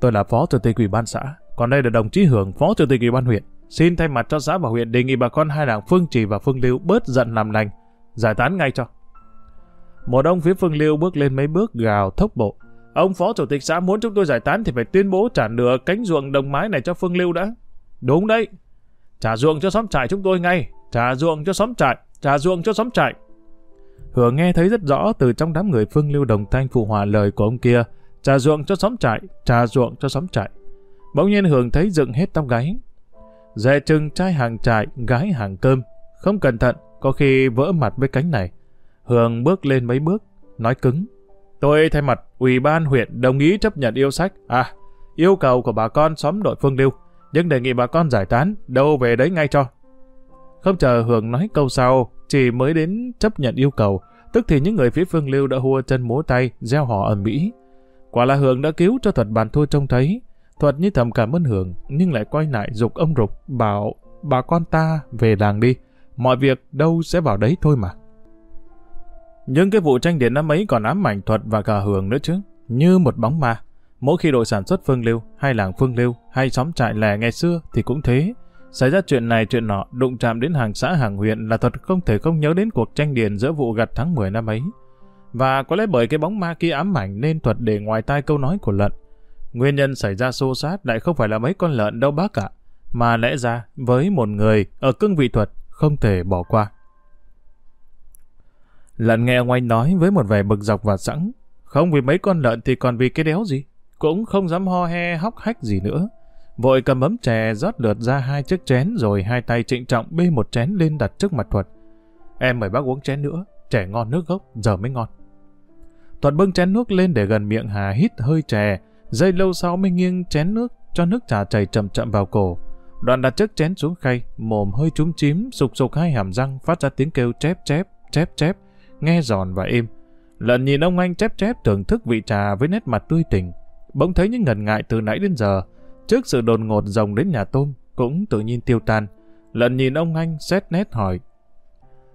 Tôi là phó chủ tịch ủy ban xã, còn đây là đồng chí Hưởng, phó chủ tịch ủy ban huyện. Xin thay mặt cho xã và huyện đề nghị bà con hai đảng Phương Trì và Phương Lưu bớt giận làm lành, giải tán ngay cho. Một ông phía Phương Liêu bước lên mấy bước gào thốc bộ. Ông phó chủ tịch xã muốn chúng tôi giải tán thì phải tuyên bố trả nửa cánh ruộng đồng mái này cho Phương Liêu đã. Đúng đấy. Trả ruộng cho xóm trại chúng tôi ngay. Trả ruộng cho xóm trại. Trả ruộng cho xóm trại. Hứa nghe thấy rất rõ từ trong đám người Phương Liêu đồng thanh phụ hòa lời của ông kia. Trả ruộng cho xóm trại. Trả ruộng cho xóm trại. Bỗng nhiên Hường thấy dựng hết tóc gáy. Dè chừng trai hàng trại, gái hàng cơm. Không cẩn thận, có khi vỡ mặt với cánh này. Hường bước lên mấy bước, nói cứng. Tôi thay mặt Ủy ban huyện đồng ý chấp nhận yêu sách. À, yêu cầu của bà con xóm đội Phương Lưu, nhưng đề nghị bà con giải tán, đâu về đấy ngay cho. Không chờ Hường nói câu sau, chỉ mới đến chấp nhận yêu cầu, tức thì những người phía Phương Lưu đã hua chân múa tay, gieo họ ầm mỹ. Quả là Hường đã cứu cho Thuật bàn thôi trông thấy. Thuật như thầm cảm ơn Hường, nhưng lại quay lại dục ông Rục, bảo bà con ta về làng đi, mọi việc đâu sẽ vào đấy thôi mà. Nhưng cái vụ tranh điện năm ấy còn ám ảnh thuật và cả hưởng nữa chứ. Như một bóng ma. Mỗi khi đội sản xuất Phương Lưu, hay làng Phương Lưu, hay xóm trại lẻ ngày xưa thì cũng thế. Xảy ra chuyện này chuyện nọ, đụng chạm đến hàng xã hàng huyện là thật không thể không nhớ đến cuộc tranh điền giữa vụ gặt tháng 10 năm ấy. Và có lẽ bởi cái bóng ma kia ám ảnh nên thuật để ngoài tai câu nói của lợn Nguyên nhân xảy ra xô sát lại không phải là mấy con lợn đâu bác ạ, mà lẽ ra với một người ở cương vị thuật không thể bỏ qua. Lần nghe ông anh nói với một vẻ bực dọc và sẵn, không vì mấy con lợn thì còn vì cái đéo gì, cũng không dám ho he hóc hách gì nữa. Vội cầm ấm chè rót lượt ra hai chiếc chén rồi hai tay trịnh trọng bê một chén lên đặt trước mặt Thuật. Em mời bác uống chén nữa, chè ngon nước gốc, giờ mới ngon. Thuật bưng chén nước lên để gần miệng Hà hít hơi chè, dây lâu sau mới nghiêng chén nước cho nước trà chảy chậm chậm vào cổ. Đoạn đặt chiếc chén xuống khay, mồm hơi trúng chím, sục sục hai hàm răng phát ra tiếng kêu chép chép, chép chép, nghe giòn và êm. Lần nhìn ông anh chép chép thưởng thức vị trà với nét mặt tươi tỉnh. Bỗng thấy những ngần ngại từ nãy đến giờ, trước sự đồn ngột rồng đến nhà tôm, cũng tự nhiên tiêu tan. Lần nhìn ông anh xét nét hỏi.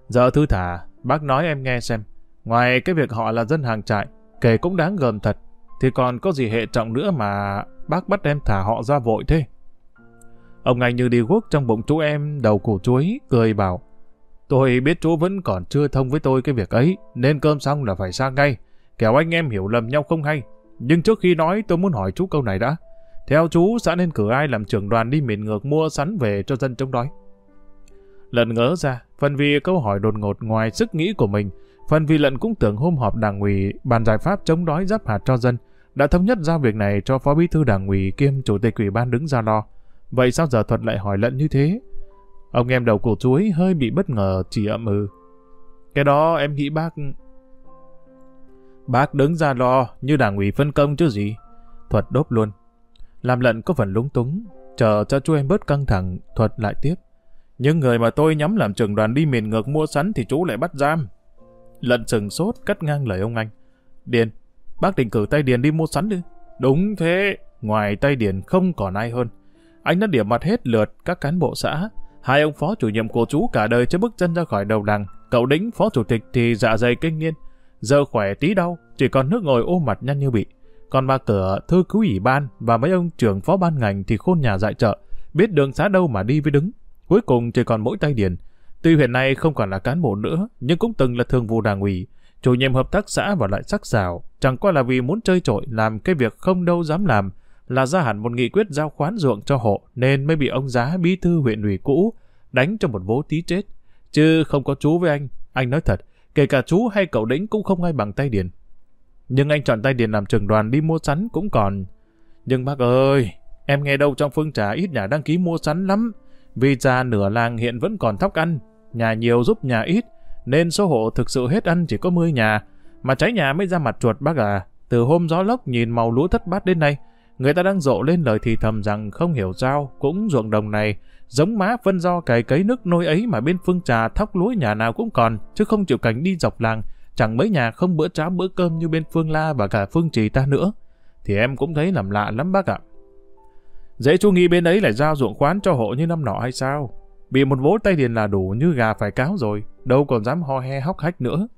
Giờ thư thả, bác nói em nghe xem. Ngoài cái việc họ là dân hàng trại, kể cũng đáng gờm thật, thì còn có gì hệ trọng nữa mà bác bắt em thả họ ra vội thế. Ông anh như đi guốc trong bụng chú em đầu củ chuối, cười bảo. Tôi biết chú vẫn còn chưa thông với tôi cái việc ấy, nên cơm xong là phải sang ngay. Kẻo anh em hiểu lầm nhau không hay. Nhưng trước khi nói tôi muốn hỏi chú câu này đã. Theo chú, xã nên cử ai làm trưởng đoàn đi miền ngược mua sắn về cho dân chống đói. Lận ngỡ ra, phần vì câu hỏi đột ngột ngoài sức nghĩ của mình, phần vì lận cũng tưởng hôm họp đảng ủy bàn giải pháp chống đói giáp hạt cho dân, đã thống nhất giao việc này cho phó bí thư đảng ủy kiêm chủ tịch ủy ban đứng ra lo. Vậy sao giờ thuật lại hỏi lận như thế? Ông em đầu cổ chuối hơi bị bất ngờ chỉ ậm ừ. Cái đó em nghĩ bác... Bác đứng ra lo như đảng ủy phân công chứ gì. Thuật đốt luôn. Làm lận có phần lúng túng. Chờ cho chú em bớt căng thẳng, Thuật lại tiếp. những người mà tôi nhắm làm trưởng đoàn đi miền ngược mua sắn thì chú lại bắt giam. Lận sừng sốt cắt ngang lời ông anh. Điền, bác định cử tay Điền đi mua sắn đi. Đúng thế, ngoài tay Điền không còn ai hơn. Anh đã điểm mặt hết lượt các cán bộ xã, Hai ông phó chủ nhiệm của chú cả đời chưa bước chân ra khỏi đầu làng, cậu đính phó chủ tịch thì dạ dày kinh niên. Giờ khỏe tí đau, chỉ còn nước ngồi ôm mặt nhăn như bị. Còn bà cửa, thư cứu ủy ban và mấy ông trưởng phó ban ngành thì khôn nhà dạy trợ, biết đường xá đâu mà đi với đứng. Cuối cùng chỉ còn mỗi tay điền. Tuy huyện này không còn là cán bộ nữa, nhưng cũng từng là thường vụ đảng ủy, chủ nhiệm hợp tác xã và lại sắc sảo, chẳng qua là vì muốn chơi trội làm cái việc không đâu dám làm, là ra hẳn một nghị quyết giao khoán ruộng cho hộ nên mới bị ông giá bí thư huyện ủy cũ đánh cho một vố tí chết. Chứ không có chú với anh, anh nói thật, kể cả chú hay cậu đĩnh cũng không ai bằng tay điền. Nhưng anh chọn tay điền làm trường đoàn đi mua sắn cũng còn. Nhưng bác ơi, em nghe đâu trong phương trà ít nhà đăng ký mua sắn lắm. Vì già nửa làng hiện vẫn còn thóc ăn, nhà nhiều giúp nhà ít, nên số hộ thực sự hết ăn chỉ có 10 nhà. Mà cháy nhà mới ra mặt chuột bác à. Từ hôm gió lốc nhìn màu lúa thất bát đến nay, Người ta đang rộ lên lời thì thầm rằng không hiểu sao, cũng ruộng đồng này, giống má phân do cày cấy nước nôi ấy mà bên phương trà thóc lúa nhà nào cũng còn, chứ không chịu cảnh đi dọc làng, chẳng mấy nhà không bữa cháo bữa cơm như bên phương La và cả phương trì ta nữa. Thì em cũng thấy làm lạ lắm bác ạ. Dễ chú nghĩ bên ấy lại giao ruộng khoán cho hộ như năm nọ hay sao? Bị một vố tay điền là đủ như gà phải cáo rồi, đâu còn dám ho he hóc hách nữa.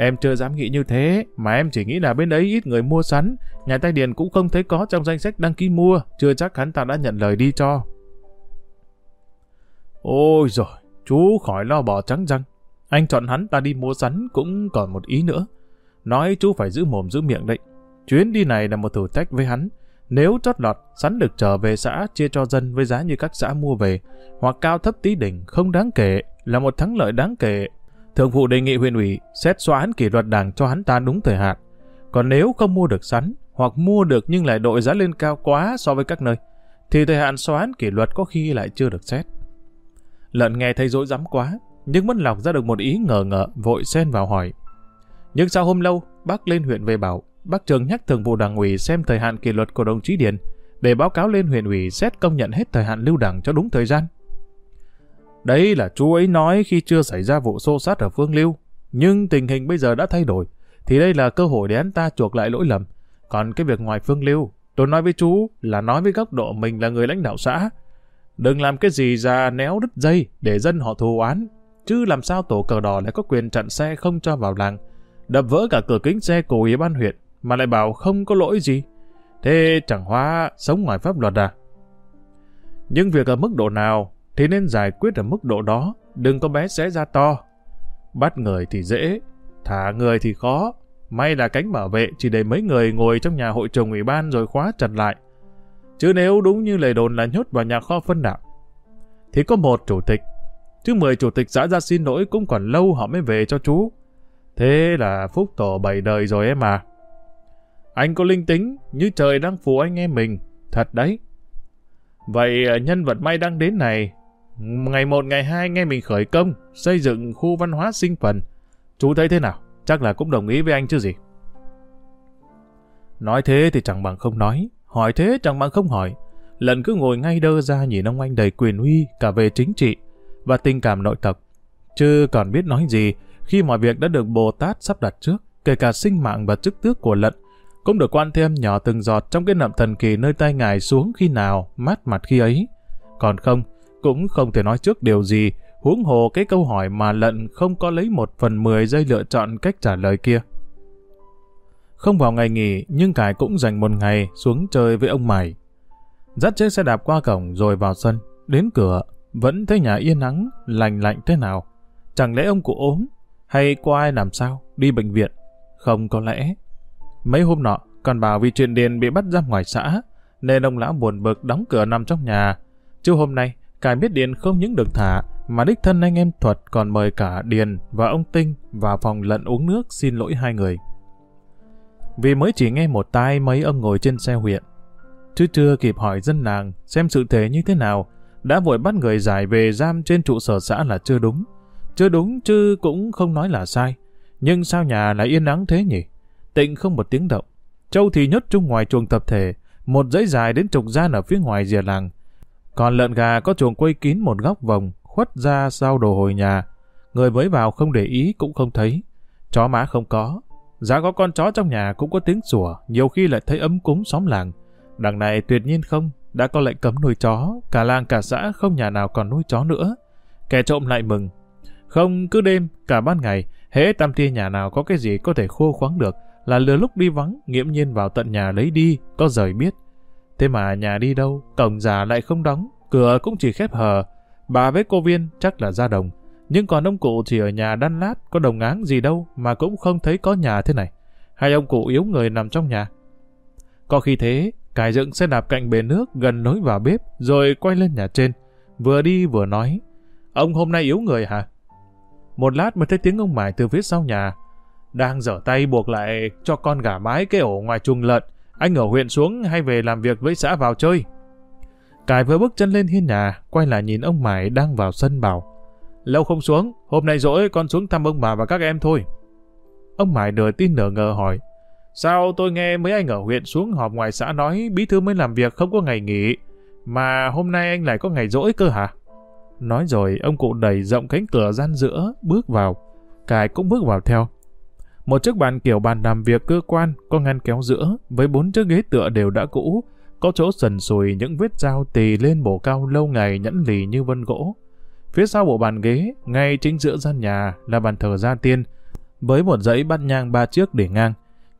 Em chưa dám nghĩ như thế, mà em chỉ nghĩ là bên ấy ít người mua sắn, nhà tay điền cũng không thấy có trong danh sách đăng ký mua, chưa chắc hắn ta đã nhận lời đi cho. Ôi rồi, chú khỏi lo bỏ trắng răng. Anh chọn hắn ta đi mua sắn cũng còn một ý nữa. Nói chú phải giữ mồm giữ miệng đấy. Chuyến đi này là một thử thách với hắn. Nếu chót lọt, sắn được trở về xã chia cho dân với giá như các xã mua về, hoặc cao thấp tí đỉnh không đáng kể, là một thắng lợi đáng kể Thượng vụ đề nghị huyện ủy xét xóa án kỷ luật đảng cho hắn ta đúng thời hạn. Còn nếu không mua được sắn, hoặc mua được nhưng lại đội giá lên cao quá so với các nơi, thì thời hạn xóa án kỷ luật có khi lại chưa được xét. Lợn nghe thấy dối rắm quá, nhưng vẫn lọc ra được một ý ngờ ngợ, vội xen vào hỏi. Nhưng sau hôm lâu, bác lên huyện về bảo, bác trường nhắc thường vụ đảng ủy xem thời hạn kỷ luật của đồng chí Điền, để báo cáo lên huyện ủy xét công nhận hết thời hạn lưu đảng cho đúng thời gian. Đấy là chú ấy nói khi chưa xảy ra vụ xô sát ở Phương Lưu. Nhưng tình hình bây giờ đã thay đổi, thì đây là cơ hội để anh ta chuộc lại lỗi lầm. Còn cái việc ngoài Phương Lưu, tôi nói với chú là nói với góc độ mình là người lãnh đạo xã. Đừng làm cái gì ra néo đứt dây để dân họ thù oán. Chứ làm sao tổ cờ đỏ lại có quyền chặn xe không cho vào làng. Đập vỡ cả cửa kính xe của ủy ban huyện mà lại bảo không có lỗi gì. Thế chẳng hóa sống ngoài pháp luật à? Nhưng việc ở mức độ nào thì nên giải quyết ở mức độ đó, đừng có bé xé ra to. Bắt người thì dễ, thả người thì khó. May là cánh bảo vệ chỉ để mấy người ngồi trong nhà hội trường ủy ban rồi khóa chặt lại. Chứ nếu đúng như lời đồn là nhốt vào nhà kho phân đạo, thì có một chủ tịch, chứ mười chủ tịch xã ra xin lỗi cũng còn lâu họ mới về cho chú. Thế là phúc tổ bảy đời rồi em à. Anh có linh tính như trời đang phù anh em mình, thật đấy. Vậy ờ, nhân vật may đang đến này, ngày một ngày hai nghe mình khởi công, xây dựng khu văn hóa sinh phần. Chú thấy thế nào? Chắc là cũng đồng ý với anh chứ gì. Nói thế thì chẳng bằng không nói, hỏi thế chẳng bằng không hỏi. Lần cứ ngồi ngay đơ ra nhìn ông anh đầy quyền uy cả về chính trị và tình cảm nội tộc. Chứ còn biết nói gì khi mọi việc đã được Bồ Tát sắp đặt trước, kể cả sinh mạng và chức tước của lận, cũng được quan thêm nhỏ từng giọt trong cái nậm thần kỳ nơi tay ngài xuống khi nào, mát mặt khi ấy. Còn không, cũng không thể nói trước điều gì, huống hồ cái câu hỏi mà lận không có lấy một phần mười giây lựa chọn cách trả lời kia. Không vào ngày nghỉ, nhưng Cải cũng dành một ngày xuống chơi với ông mày. Dắt chiếc xe đạp qua cổng rồi vào sân, đến cửa, vẫn thấy nhà yên nắng, lành lạnh thế nào. Chẳng lẽ ông cụ ốm, hay có ai làm sao, đi bệnh viện? Không có lẽ. Mấy hôm nọ, còn bảo vì chuyện điền bị bắt ra ngoài xã, nên ông lão buồn bực đóng cửa nằm trong nhà. Chứ hôm nay, Cải biết Điền không những được thả, mà đích thân anh em Thuật còn mời cả Điền và ông Tinh vào phòng lận uống nước xin lỗi hai người. Vì mới chỉ nghe một tai mấy ông ngồi trên xe huyện, chứ chưa kịp hỏi dân làng xem sự thế như thế nào, đã vội bắt người giải về giam trên trụ sở xã là chưa đúng. Chưa đúng chứ cũng không nói là sai. Nhưng sao nhà lại yên ắng thế nhỉ? Tịnh không một tiếng động. Châu thì nhốt chung ngoài chuồng tập thể, một dãy dài đến trục gian ở phía ngoài rìa làng. Còn lợn gà có chuồng quây kín một góc vòng, khuất ra sau đồ hồi nhà. Người mới vào không để ý cũng không thấy. Chó má không có. Giá có con chó trong nhà cũng có tiếng sủa, nhiều khi lại thấy ấm cúng xóm làng. Đằng này tuyệt nhiên không, đã có lệnh cấm nuôi chó, cả làng cả xã không nhà nào còn nuôi chó nữa. Kẻ trộm lại mừng. Không cứ đêm, cả ban ngày, hễ tam tia nhà nào có cái gì có thể khô khoáng được, là lừa lúc đi vắng, nghiễm nhiên vào tận nhà lấy đi, có rời biết. Thế mà nhà đi đâu, cổng già lại không đóng, cửa cũng chỉ khép hờ. Bà với cô Viên chắc là ra đồng, nhưng còn ông cụ chỉ ở nhà đan lát, có đồng áng gì đâu mà cũng không thấy có nhà thế này. Hai ông cụ yếu người nằm trong nhà. Có khi thế, cài dựng xe đạp cạnh bể nước gần lối vào bếp, rồi quay lên nhà trên. Vừa đi vừa nói, ông hôm nay yếu người hả? Một lát mới thấy tiếng ông Mải từ phía sau nhà. Đang dở tay buộc lại cho con gà mái cái ổ ngoài chuồng lợn. Anh ở huyện xuống hay về làm việc với xã vào chơi? Cải vừa bước chân lên hiên nhà, quay lại nhìn ông Mải đang vào sân bảo. Lâu không xuống, hôm nay rỗi con xuống thăm ông bà và các em thôi. Ông Mải nửa tin nửa ngờ hỏi. Sao tôi nghe mấy anh ở huyện xuống họp ngoài xã nói bí thư mới làm việc không có ngày nghỉ, mà hôm nay anh lại có ngày rỗi cơ hả? Nói rồi, ông cụ đẩy rộng cánh cửa gian giữa, bước vào. Cải cũng bước vào theo. Một chiếc bàn kiểu bàn làm việc cơ quan, có ngăn kéo giữa, với bốn chiếc ghế tựa đều đã cũ, có chỗ sần sùi những vết dao tì lên bổ cao lâu ngày nhẫn lì như vân gỗ. Phía sau bộ bàn ghế, ngay chính giữa gian nhà là bàn thờ gia tiên, với một dãy bát nhang ba chiếc để ngang.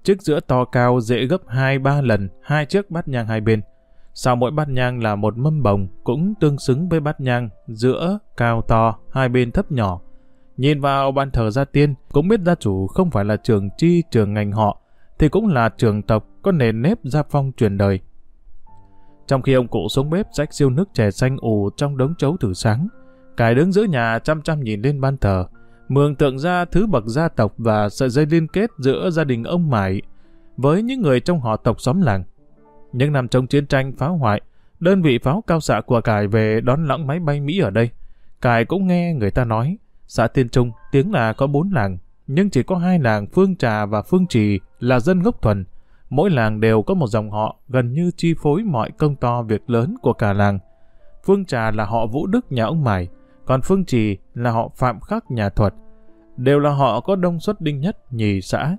Chiếc giữa to cao dễ gấp hai ba lần, hai chiếc bát nhang hai bên. Sau mỗi bát nhang là một mâm bồng, cũng tương xứng với bát nhang, giữa, cao to, hai bên thấp nhỏ. Nhìn vào ban thờ gia tiên, cũng biết gia chủ không phải là trường chi trường ngành họ, thì cũng là trường tộc có nền nếp gia phong truyền đời. Trong khi ông cụ xuống bếp rách siêu nước chè xanh ù trong đống chấu từ sáng, cải đứng giữa nhà chăm chăm nhìn lên ban thờ, mường tượng ra thứ bậc gia tộc và sợi dây liên kết giữa gia đình ông Mải với những người trong họ tộc xóm làng. Những năm trong chiến tranh phá hoại, đơn vị pháo cao xạ của cải về đón lõng máy bay Mỹ ở đây. Cải cũng nghe người ta nói, xã Tiên Trung tiếng là có bốn làng, nhưng chỉ có hai làng Phương Trà và Phương Trì là dân gốc thuần. Mỗi làng đều có một dòng họ gần như chi phối mọi công to việc lớn của cả làng. Phương Trà là họ Vũ Đức nhà ông Mải, còn Phương Trì là họ Phạm Khắc nhà Thuật. Đều là họ có đông xuất đinh nhất nhì xã.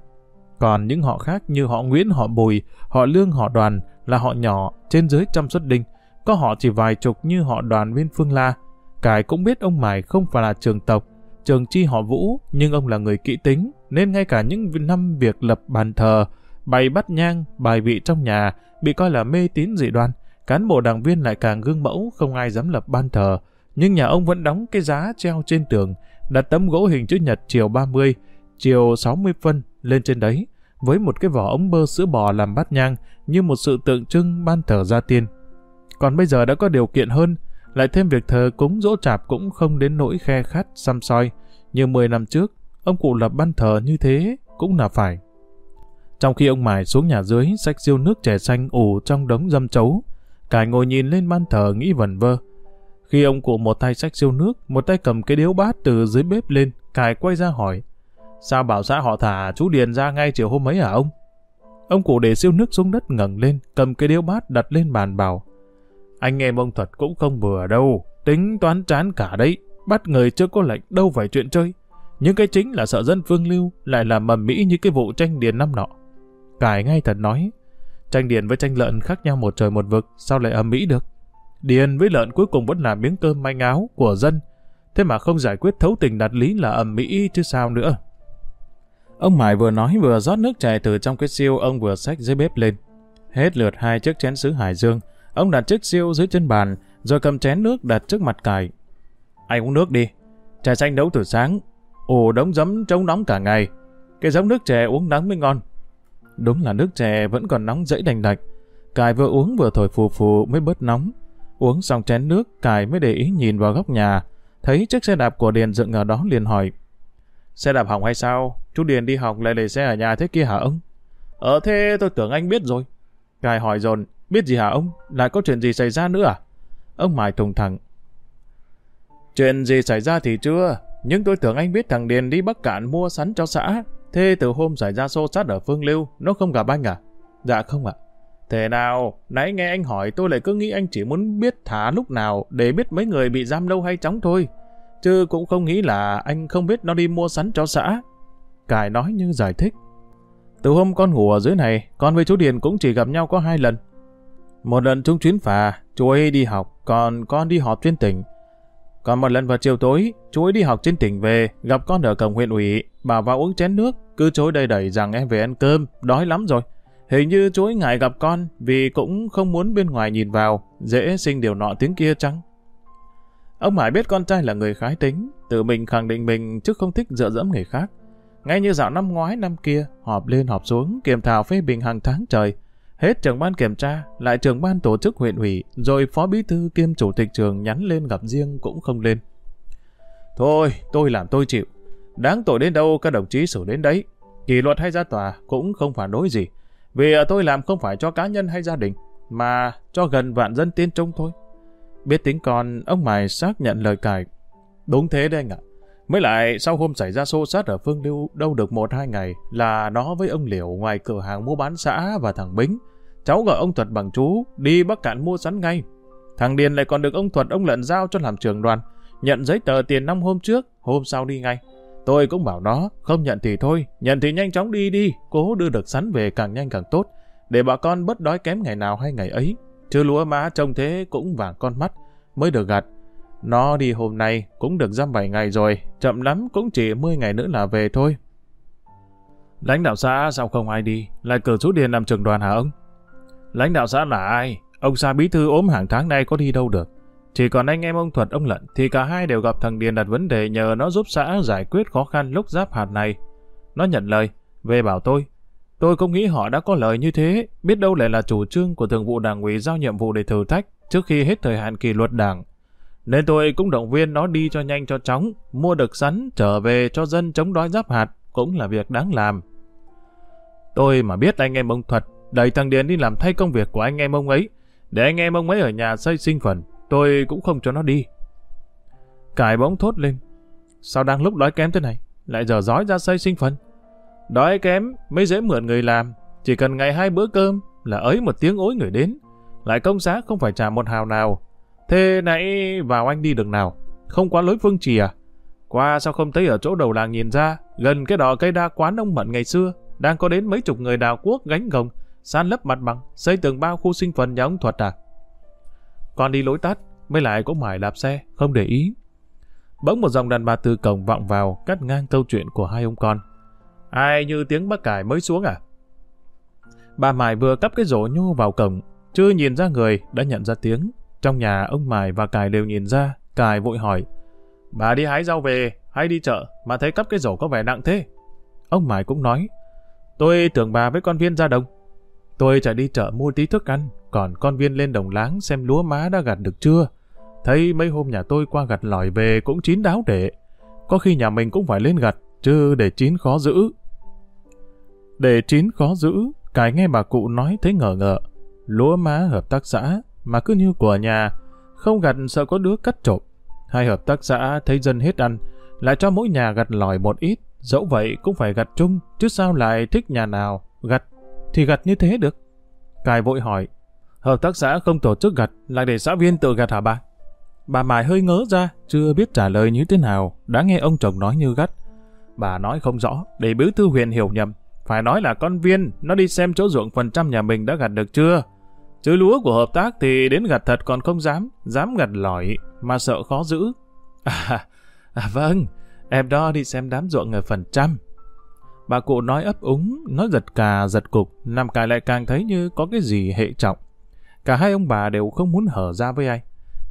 Còn những họ khác như họ Nguyễn, họ Bùi, họ Lương, họ Đoàn là họ nhỏ, trên dưới trăm xuất đinh. Có họ chỉ vài chục như họ Đoàn bên Phương La. Cải cũng biết ông Mải không phải là trường tộc, trường chi họ Vũ, nhưng ông là người kỹ tính, nên ngay cả những năm việc lập bàn thờ, bày bắt nhang, bài vị trong nhà, bị coi là mê tín dị đoan, cán bộ đảng viên lại càng gương mẫu, không ai dám lập ban thờ, nhưng nhà ông vẫn đóng cái giá treo trên tường, đặt tấm gỗ hình chữ nhật chiều 30, chiều 60 phân lên trên đấy, với một cái vỏ ống bơ sữa bò làm bát nhang như một sự tượng trưng ban thờ gia tiên. Còn bây giờ đã có điều kiện hơn, lại thêm việc thờ cúng dỗ chạp cũng không đến nỗi khe khát xăm soi. Như 10 năm trước, ông cụ lập ban thờ như thế cũng là phải. Trong khi ông Mài xuống nhà dưới, sách siêu nước chè xanh ủ trong đống dâm chấu, Cải ngồi nhìn lên ban thờ nghĩ vẩn vơ. Khi ông cụ một tay sách siêu nước, một tay cầm cái điếu bát từ dưới bếp lên, Cải quay ra hỏi. Sao bảo xã họ thả chú Điền ra ngay chiều hôm ấy hả ông? Ông cụ để siêu nước xuống đất ngẩng lên, cầm cái điếu bát đặt lên bàn bảo. Anh em ông thuật cũng không vừa đâu, tính toán chán cả đấy, bắt người chưa có lệnh đâu phải chuyện chơi. Nhưng cái chính là sợ dân phương lưu lại làm mầm mỹ như cái vụ tranh điền năm nọ. Cải ngay thật nói, tranh điền với tranh lợn khác nhau một trời một vực, sao lại ầm mỹ được? Điền với lợn cuối cùng vẫn là miếng cơm manh áo của dân, thế mà không giải quyết thấu tình đạt lý là ầm mỹ chứ sao nữa. Ông Mải vừa nói vừa rót nước chè từ trong cái siêu ông vừa xách dưới bếp lên. Hết lượt hai chiếc chén sứ hải dương, ông đặt chiếc siêu dưới chân bàn, rồi cầm chén nước đặt trước mặt cải. Anh uống nước đi, trà xanh nấu từ sáng, ồ đống giấm trống nóng cả ngày. Cái giống nước chè uống nắng mới ngon. Đúng là nước chè vẫn còn nóng dẫy đành đạch. Cài vừa uống vừa thổi phù phù mới bớt nóng. Uống xong chén nước, Cài mới để ý nhìn vào góc nhà. Thấy chiếc xe đạp của Điền dựng ở đó liền hỏi. Xe đạp hỏng hay sao? Chú Điền đi học lại để xe ở nhà thế kia hả ông? Ờ thế tôi tưởng anh biết rồi. Cài hỏi dồn, biết gì hả ông? Lại có chuyện gì xảy ra nữa à? Ông Mài thùng thẳng. Chuyện gì xảy ra thì chưa, nhưng tôi tưởng anh biết thằng Điền đi Bắc Cạn mua sắn cho xã. Thế từ hôm xảy ra xô sát ở Phương Lưu, nó không gặp anh à? Dạ không ạ. Thế nào, nãy nghe anh hỏi tôi lại cứ nghĩ anh chỉ muốn biết thả lúc nào để biết mấy người bị giam lâu hay chóng thôi. Chứ cũng không nghĩ là anh không biết nó đi mua sắn cho xã. Cải nói như giải thích. Từ hôm con ngủ ở dưới này, con với chú Điền cũng chỉ gặp nhau có hai lần. Một lần chúng chuyến phà, chú ấy đi học, còn con đi họp trên tỉnh. Còn một lần vào chiều tối, chú ấy đi học trên tỉnh về, gặp con ở cổng huyện ủy, bảo vào uống chén nước, cứ chối đầy đẩy rằng em về ăn cơm, đói lắm rồi. Hình như chú ấy ngại gặp con, vì cũng không muốn bên ngoài nhìn vào, dễ sinh điều nọ tiếng kia chăng? Ông hải biết con trai là người khái tính, tự mình khẳng định mình chứ không thích dựa dẫm người khác. Ngay như dạo năm ngoái năm kia, họp lên họp xuống, kiểm thảo phê bình hàng tháng trời. Hết trưởng ban kiểm tra, lại trưởng ban tổ chức huyện ủy, rồi phó bí thư kiêm chủ tịch trường nhắn lên gặp riêng cũng không lên. Thôi, tôi làm tôi chịu. Đáng tội đến đâu các đồng chí xử đến đấy. Kỷ luật hay ra tòa cũng không phản đối gì. Vì tôi làm không phải cho cá nhân hay gia đình, mà cho gần vạn dân tiên trung thôi. Biết tính con, ông Mài xác nhận lời cải. Đúng thế đấy anh ạ. Mới lại sau hôm xảy ra xô sát ở Phương Lưu đâu được một hai ngày là nó với ông Liễu ngoài cửa hàng mua bán xã và thằng Bính. Cháu gọi ông Thuật bằng chú đi Bắc Cạn mua sắn ngay. Thằng Điền lại còn được ông Thuật ông Lận giao cho làm trường đoàn. Nhận giấy tờ tiền năm hôm trước, hôm sau đi ngay. Tôi cũng bảo nó, không nhận thì thôi, nhận thì nhanh chóng đi đi, cố đưa được sắn về càng nhanh càng tốt, để bà con bớt đói kém ngày nào hay ngày ấy. Chứ lúa má trông thế cũng vàng con mắt, mới được gặt. Nó đi hôm nay cũng được giam 7 ngày rồi, chậm lắm cũng chỉ 10 ngày nữa là về thôi. Lãnh đạo xã sao không ai đi, lại cử chú Điền làm trưởng đoàn hả ông? Lãnh đạo xã là ai? Ông xã bí thư ốm hàng tháng nay có đi đâu được. Chỉ còn anh em ông Thuật ông Lận thì cả hai đều gặp thằng Điền đặt vấn đề nhờ nó giúp xã giải quyết khó khăn lúc giáp hạt này. Nó nhận lời, về bảo tôi. Tôi không nghĩ họ đã có lời như thế, biết đâu lại là chủ trương của thường vụ đảng ủy giao nhiệm vụ để thử thách trước khi hết thời hạn kỷ luật đảng. Nên tôi cũng động viên nó đi cho nhanh cho chóng, mua được sắn trở về cho dân chống đói giáp hạt cũng là việc đáng làm. Tôi mà biết anh em ông Thuật đẩy thằng Điền đi làm thay công việc của anh em ông ấy, để anh em ông ấy ở nhà xây sinh phần, tôi cũng không cho nó đi. Cải bỗng thốt lên, sao đang lúc đói kém thế này, lại giờ dói ra xây sinh phần. Đói kém mới dễ mượn người làm, chỉ cần ngày hai bữa cơm là ấy một tiếng ối người đến, lại công giá không phải trả một hào nào. Thế nãy vào anh đi đường nào, không qua lối phương trì à? Qua sao không thấy ở chỗ đầu làng nhìn ra, gần cái đỏ cây đa quán ông Mận ngày xưa, đang có đến mấy chục người đào quốc gánh gồng, san lấp mặt bằng, xây tường bao khu sinh phần nhà ông Thuật à? Con đi lối tắt, mới lại cũng mải đạp xe, không để ý. Bỗng một dòng đàn bà từ cổng vọng vào, cắt ngang câu chuyện của hai ông con. Ai như tiếng bác cải mới xuống à? Bà Mải vừa cắp cái rổ nhô vào cổng, chưa nhìn ra người, đã nhận ra tiếng. Trong nhà ông Mài và Cải đều nhìn ra, Cài vội hỏi, bà đi hái rau về hay đi chợ mà thấy cắp cái rổ có vẻ nặng thế? Ông Mài cũng nói, tôi tưởng bà với con viên ra đồng. Tôi chạy đi chợ mua tí thức ăn, còn con viên lên đồng láng xem lúa má đã gặt được chưa. Thấy mấy hôm nhà tôi qua gặt lỏi về cũng chín đáo để. Có khi nhà mình cũng phải lên gặt, chứ để chín khó giữ. Để chín khó giữ, cái nghe bà cụ nói thấy ngờ ngợ. Lúa má hợp tác xã, mà cứ như của nhà, không gặt sợ có đứa cắt trộm. Hai hợp tác xã thấy dân hết ăn, lại cho mỗi nhà gặt lỏi một ít, dẫu vậy cũng phải gặt chung, chứ sao lại thích nhà nào, gặt thì gặt như thế được. Cài vội hỏi, hợp tác xã không tổ chức gặt, lại để xã viên tự gặt hả bà? Bà Mài hơi ngớ ra, chưa biết trả lời như thế nào, đã nghe ông chồng nói như gắt. Bà nói không rõ, để bứ thư huyền hiểu nhầm. Phải nói là con viên, nó đi xem chỗ ruộng phần trăm nhà mình đã gặt được chưa. Chứ lúa của hợp tác thì đến gặt thật còn không dám, dám gặt lỏi, mà sợ khó giữ. À, à vâng, em đó đi xem đám ruộng ở phần trăm. Bà cụ nói ấp úng, nói giật cà giật cục, nằm cài lại càng thấy như có cái gì hệ trọng. Cả hai ông bà đều không muốn hở ra với ai.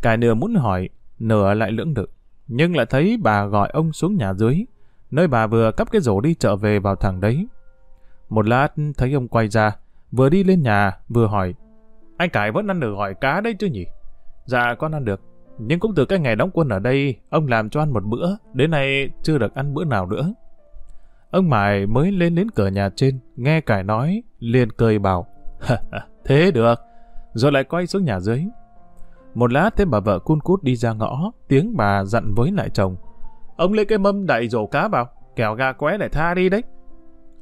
cài nửa muốn hỏi, nửa lại lưỡng lự. Nhưng lại thấy bà gọi ông xuống nhà dưới, nơi bà vừa cắp cái rổ đi chợ về vào thẳng đấy. Một lát thấy ông quay ra, vừa đi lên nhà, vừa hỏi, anh Cải vẫn ăn được hỏi cá đấy chứ nhỉ? Dạ con ăn được, nhưng cũng từ cái ngày đóng quân ở đây, ông làm cho ăn một bữa, đến nay chưa được ăn bữa nào nữa. Ông Mải mới lên đến cửa nhà trên, nghe Cải nói, liền cười bảo, thế được, rồi lại quay xuống nhà dưới. Một lát thấy bà vợ cun cút đi ra ngõ, tiếng bà dặn với lại chồng. Ông lấy cái mâm đậy rổ cá vào, kẻo gà qué lại tha đi đấy.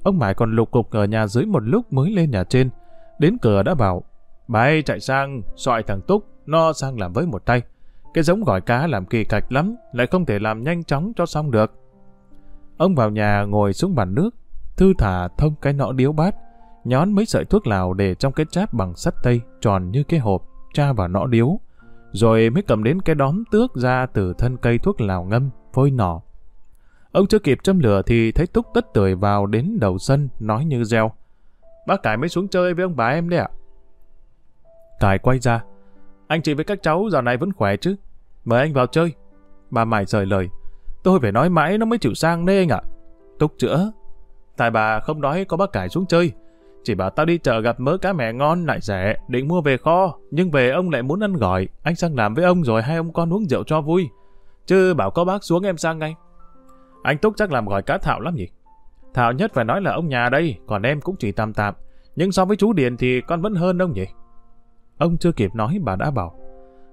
Ông Mải còn lục cục ở nhà dưới một lúc mới lên nhà trên. Đến cửa đã bảo, bay chạy sang, xoại thằng Túc, no sang làm với một tay. Cái giống gỏi cá làm kỳ cạch lắm, lại không thể làm nhanh chóng cho xong được. Ông vào nhà ngồi xuống bàn nước, thư thả thông cái nọ điếu bát, nhón mấy sợi thuốc lào để trong cái cháp bằng sắt tây tròn như cái hộp, tra vào nọ điếu, rồi mới cầm đến cái đóm tước ra từ thân cây thuốc lào ngâm, phôi nỏ. Ông chưa kịp châm lửa thì thấy Túc tất tưởi vào đến đầu sân, nói như reo. Bác Cải mới xuống chơi với ông bà em đấy ạ. Tài quay ra. Anh chị với các cháu giờ này vẫn khỏe chứ? Mời anh vào chơi. Bà Mải rời lời. Tôi phải nói mãi nó mới chịu sang đây anh ạ. Túc chữa. Tại bà không nói có bác Cải xuống chơi. Chỉ bảo tao đi chợ gặp mớ cá mẹ ngon lại rẻ, định mua về kho, nhưng về ông lại muốn ăn gỏi, anh sang làm với ông rồi hai ông con uống rượu cho vui. Chứ bảo có bác xuống em sang ngay. Anh Túc chắc làm gỏi cá thạo lắm nhỉ? Thạo nhất phải nói là ông nhà đây, còn em cũng chỉ tạm tạm. Nhưng so với chú Điền thì con vẫn hơn ông nhỉ? Ông chưa kịp nói bà đã bảo.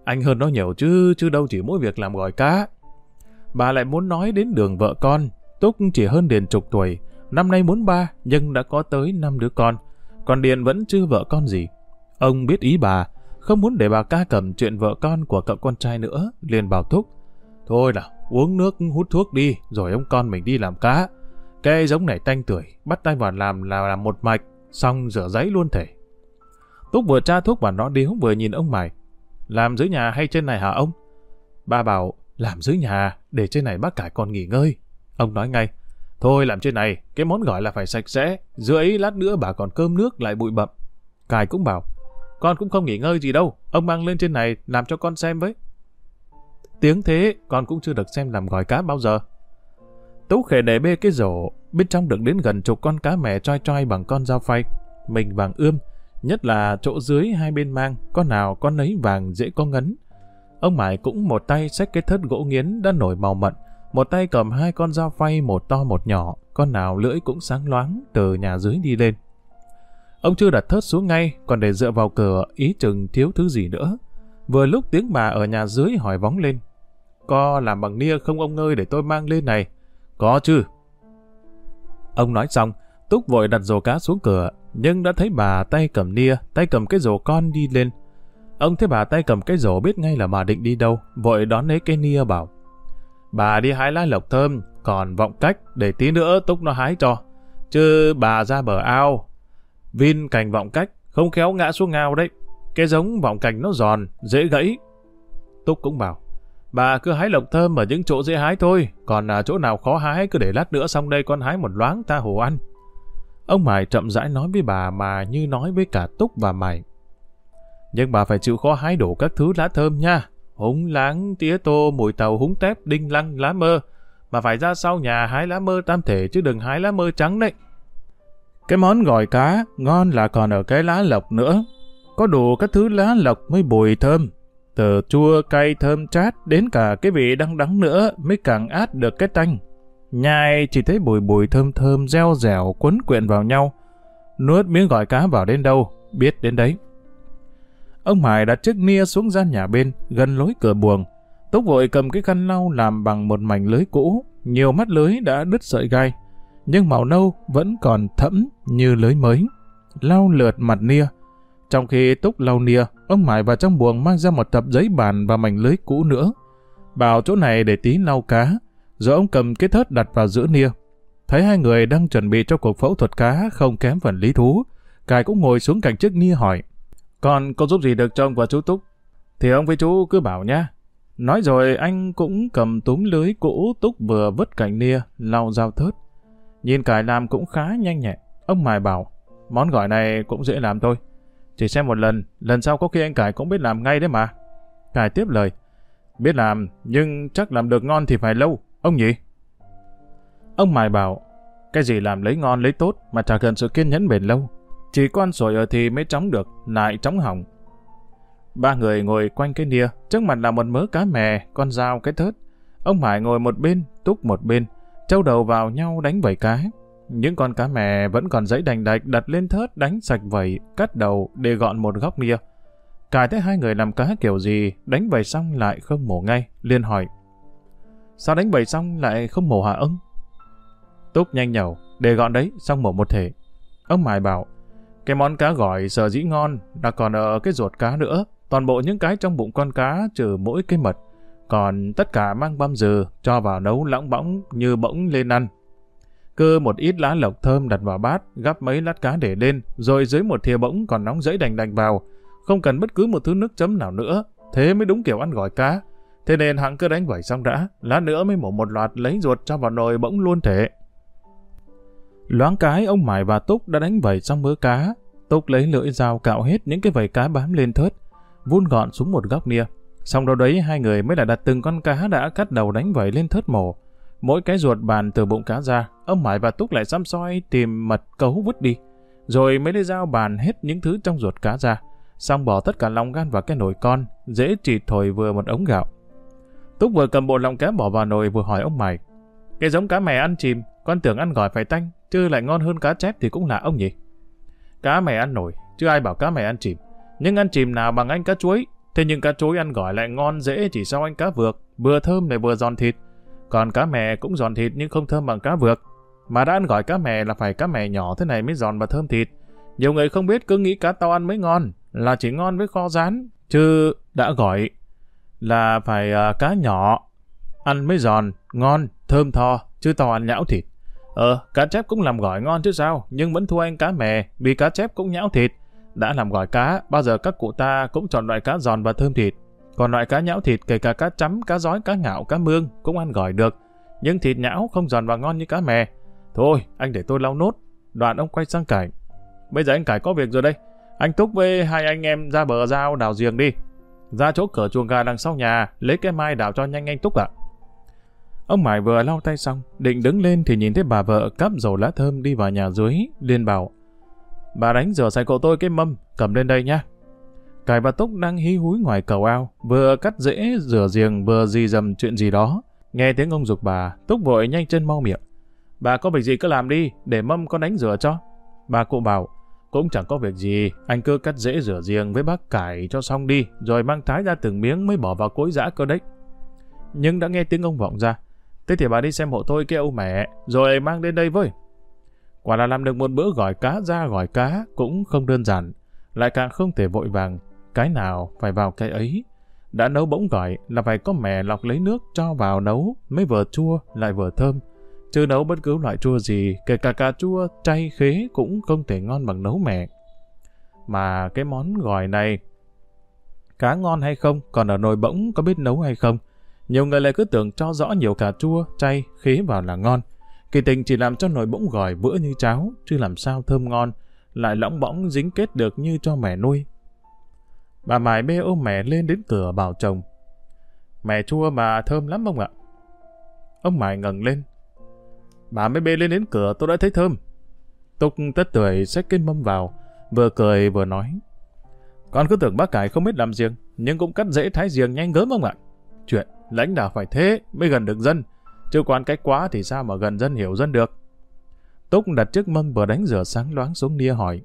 Anh hơn nó nhiều chứ, chứ đâu chỉ mỗi việc làm gỏi cá. Bà lại muốn nói đến đường vợ con. Túc chỉ hơn Điền chục tuổi, năm nay muốn ba nhưng đã có tới năm đứa con. Còn Điền vẫn chưa vợ con gì. Ông biết ý bà, không muốn để bà ca cầm chuyện vợ con của cậu con trai nữa, liền bảo Túc. Thôi nào, uống nước hút thuốc đi, rồi ông con mình đi làm cá. Cây giống này tanh tuổi, bắt tay vào làm là làm một mạch, xong rửa giấy luôn thể. Túc vừa tra thuốc và nó điếu vừa nhìn ông mày. Làm dưới nhà hay trên này hả ông? Ba bảo, làm dưới nhà, để trên này bác cải còn nghỉ ngơi. Ông nói ngay, thôi làm trên này, cái món gọi là phải sạch sẽ, dưới lát nữa bà còn cơm nước lại bụi bậm. Cải cũng bảo, con cũng không nghỉ ngơi gì đâu, ông mang lên trên này làm cho con xem với. Tiếng thế, con cũng chưa được xem làm gỏi cá bao giờ. Tú khề để bê cái rổ, bên trong được đến gần chục con cá mẹ choi choi bằng con dao phay. Mình vàng ươm, nhất là chỗ dưới hai bên mang, con nào con nấy vàng dễ có ngấn. Ông Mải cũng một tay xách cái thớt gỗ nghiến đã nổi màu mận, một tay cầm hai con dao phay một to một nhỏ, con nào lưỡi cũng sáng loáng từ nhà dưới đi lên. Ông chưa đặt thớt xuống ngay, còn để dựa vào cửa ý chừng thiếu thứ gì nữa. Vừa lúc tiếng bà ở nhà dưới hỏi vóng lên. Có làm bằng nia không ông ơi để tôi mang lên này? Có chứ. Ông nói xong, Túc vội đặt rổ cá xuống cửa, nhưng đã thấy bà tay cầm nia, tay cầm cái rổ con đi lên. Ông thấy bà tay cầm cái rổ biết ngay là bà định đi đâu, vội đón lấy cái nia bảo. Bà đi hái lá lộc thơm, còn vọng cách để tí nữa Túc nó hái cho. Chứ bà ra bờ ao, vin cành vọng cách, không khéo ngã xuống ngao đấy. Cái giống vọng cành nó giòn, dễ gãy. Túc cũng bảo, bà cứ hái lộc thơm ở những chỗ dễ hái thôi, còn à, chỗ nào khó hái cứ để lát nữa xong đây con hái một loáng ta hồ ăn. Ông Mải chậm rãi nói với bà mà như nói với cả Túc và Mải. Nhưng bà phải chịu khó hái đổ các thứ lá thơm nha, húng láng, tía tô, mùi tàu, húng tép, đinh lăng, lá mơ. Mà phải ra sau nhà hái lá mơ tam thể chứ đừng hái lá mơ trắng đấy. Cái món gỏi cá ngon là còn ở cái lá lộc nữa. Có đủ các thứ lá lộc mới bùi thơm. Từ chua, cay, thơm chát đến cả cái vị đắng đắng nữa mới càng át được cái tanh. Nhai chỉ thấy bùi bùi thơm thơm, reo rẻo, quấn quyện vào nhau. Nuốt miếng gỏi cá vào đến đâu, biết đến đấy. Ông Hải đặt chiếc nia xuống gian nhà bên, gần lối cửa buồng. Túc vội cầm cái khăn lau làm bằng một mảnh lưới cũ, nhiều mắt lưới đã đứt sợi gai. Nhưng màu nâu vẫn còn thẫm như lưới mới. Lau lượt mặt nia. Trong khi Túc lau nia, ông Hải vào trong buồng mang ra một tập giấy bàn và mảnh lưới cũ nữa. Bảo chỗ này để tí lau cá, rồi ông cầm cái thớt đặt vào giữa nia. Thấy hai người đang chuẩn bị cho cuộc phẫu thuật cá không kém phần lý thú, Cài cũng ngồi xuống cạnh chiếc nia hỏi. Còn có giúp gì được cho ông và chú Túc? Thì ông với chú cứ bảo nhá. Nói rồi anh cũng cầm túm lưới cũ Túc vừa vứt cạnh nia, lau dao thớt. Nhìn Cài làm cũng khá nhanh nhẹn. Ông Mài bảo, món gỏi này cũng dễ làm thôi. Chỉ xem một lần, lần sau có khi anh Cải cũng biết làm ngay đấy mà. Cải tiếp lời, biết làm, nhưng chắc làm được ngon thì phải lâu, ông nhỉ? Ông Mài bảo, cái gì làm lấy ngon lấy tốt mà chả cần sự kiên nhẫn bền lâu. Chỉ con sồi ở thì mới trống được, lại trống hỏng. Ba người ngồi quanh cái nia, trước mặt là một mớ cá mè, con dao, cái thớt. Ông Hải ngồi một bên, túc một bên, trâu đầu vào nhau đánh vẩy cá. Những con cá mè vẫn còn dãy đành đạch đặt lên thớt đánh sạch vẩy, cắt đầu để gọn một góc nia. Cài thấy hai người làm cá kiểu gì, đánh vẩy xong lại không mổ ngay, liền hỏi. Sao đánh bầy xong lại không mổ hả ông? Túc nhanh nhẩu, để gọn đấy, xong mổ một thể. Ông Mài bảo, cái món cá gỏi sở dĩ ngon là còn ở cái ruột cá nữa. Toàn bộ những cái trong bụng con cá trừ mỗi cái mật. Còn tất cả mang băm dừ cho vào nấu lõng bõng như bỗng lên ăn. Cơ một ít lá lộc thơm đặt vào bát, gắp mấy lát cá để lên, rồi dưới một thìa bỗng còn nóng dẫy đành đành vào. Không cần bất cứ một thứ nước chấm nào nữa. Thế mới đúng kiểu ăn gỏi cá. Thế nên hắn cứ đánh vẩy xong đã, lát nữa mới mổ một loạt lấy ruột cho vào nồi bỗng luôn thể. Loáng cái ông Mải và Túc đã đánh vẩy xong mớ cá. Túc lấy lưỡi dao cạo hết những cái vẩy cá bám lên thớt, vun gọn xuống một góc nia. Xong đâu đấy hai người mới lại đặt từng con cá đã cắt đầu đánh vẩy lên thớt mổ. Mỗi cái ruột bàn từ bụng cá ra, ông Mải và Túc lại xăm soi tìm mật cấu vứt đi. Rồi mới lấy dao bàn hết những thứ trong ruột cá ra. Xong bỏ tất cả lòng gan vào cái nồi con, dễ chỉ thổi vừa một ống gạo. Túc vừa cầm bộ lòng cá bỏ vào nồi vừa hỏi ông mày: Cái giống cá mè ăn chìm, con tưởng ăn gỏi phải tanh, chứ lại ngon hơn cá chép thì cũng lạ ông nhỉ. Cá mè ăn nổi, chứ ai bảo cá mè ăn chìm. Nhưng ăn chìm nào bằng anh cá chuối, thế nhưng cá chuối ăn gỏi lại ngon dễ chỉ sau anh cá vược, vừa thơm lại vừa giòn thịt. Còn cá mè cũng giòn thịt nhưng không thơm bằng cá vược. Mà đã ăn gỏi cá mè là phải cá mè nhỏ thế này mới giòn và thơm thịt. Nhiều người không biết cứ nghĩ cá to ăn mới ngon, là chỉ ngon với kho rán, chứ đã gỏi là phải uh, cá nhỏ, ăn mới giòn, ngon, thơm tho, chứ to ăn nhão thịt. Ờ, cá chép cũng làm gỏi ngon chứ sao, nhưng vẫn thua anh cá mè, vì cá chép cũng nhão thịt. Đã làm gỏi cá, bao giờ các cụ ta cũng chọn loại cá giòn và thơm thịt. Còn loại cá nhão thịt kể cả cá chấm, cá giói, cá ngạo, cá mương cũng ăn gỏi được. Nhưng thịt nhão không giòn và ngon như cá mè. Thôi, anh để tôi lau nốt. Đoạn ông quay sang Cải. Bây giờ anh Cải có việc rồi đây. Anh Túc với hai anh em ra bờ dao đào giềng đi. Ra chỗ cửa chuồng gà đằng sau nhà, lấy cái mai đào cho nhanh anh Túc ạ. Ông Mải vừa lau tay xong, định đứng lên thì nhìn thấy bà vợ cắp dầu lá thơm đi vào nhà dưới, liền bảo. Bà đánh rửa sạch cậu tôi cái mâm, cầm lên đây nhá. Cải và Túc đang hí húi ngoài cầu ao, vừa cắt rễ rửa giềng vừa di dầm chuyện gì đó. Nghe tiếng ông dục bà, Túc vội nhanh chân mau miệng. Bà có việc gì cứ làm đi, để mâm con đánh rửa cho. Bà cụ bảo, cũng chẳng có việc gì, anh cứ cắt rễ rửa riêng với bác cải cho xong đi, rồi mang thái ra từng miếng mới bỏ vào cối giã cơ đấy. Nhưng đã nghe tiếng ông vọng ra, Thế thì bà đi xem hộ tôi kêu mẹ, rồi mang đến đây với. Quả là làm được một bữa gỏi cá ra gỏi cá cũng không đơn giản, lại càng không thể vội vàng, cái nào phải vào cái ấy. Đã nấu bỗng gỏi là phải có mẹ lọc lấy nước cho vào nấu mới vừa chua lại vừa thơm. Chứ nấu bất cứ loại chua gì, kể cả cà chua, chay, khế cũng không thể ngon bằng nấu mẹ. Mà cái món gỏi này, cá ngon hay không, còn ở nồi bỗng có biết nấu hay không, nhiều người lại cứ tưởng cho rõ nhiều cà chua, chay, khế vào là ngon. Kỳ tình chỉ làm cho nồi bỗng gỏi bữa như cháo, chứ làm sao thơm ngon, lại lõng bõng dính kết được như cho mẹ nuôi. Bà Mải bê ôm mẹ lên đến cửa bảo chồng. mẹ chua mà thơm lắm ông ạ. Ông Mải ngẩng lên. Bà mới bê lên đến cửa tôi đã thấy thơm. Túc tất tuổi xách cái mâm vào, vừa cười vừa nói. Con cứ tưởng bác cải không biết làm riêng, nhưng cũng cắt dễ thái riêng nhanh gớm ông ạ. Chuyện lãnh đạo phải thế mới gần được dân, chứ quán cách quá thì sao mà gần dân hiểu dân được. Túc đặt chiếc mâm vừa đánh rửa sáng loáng xuống nia hỏi.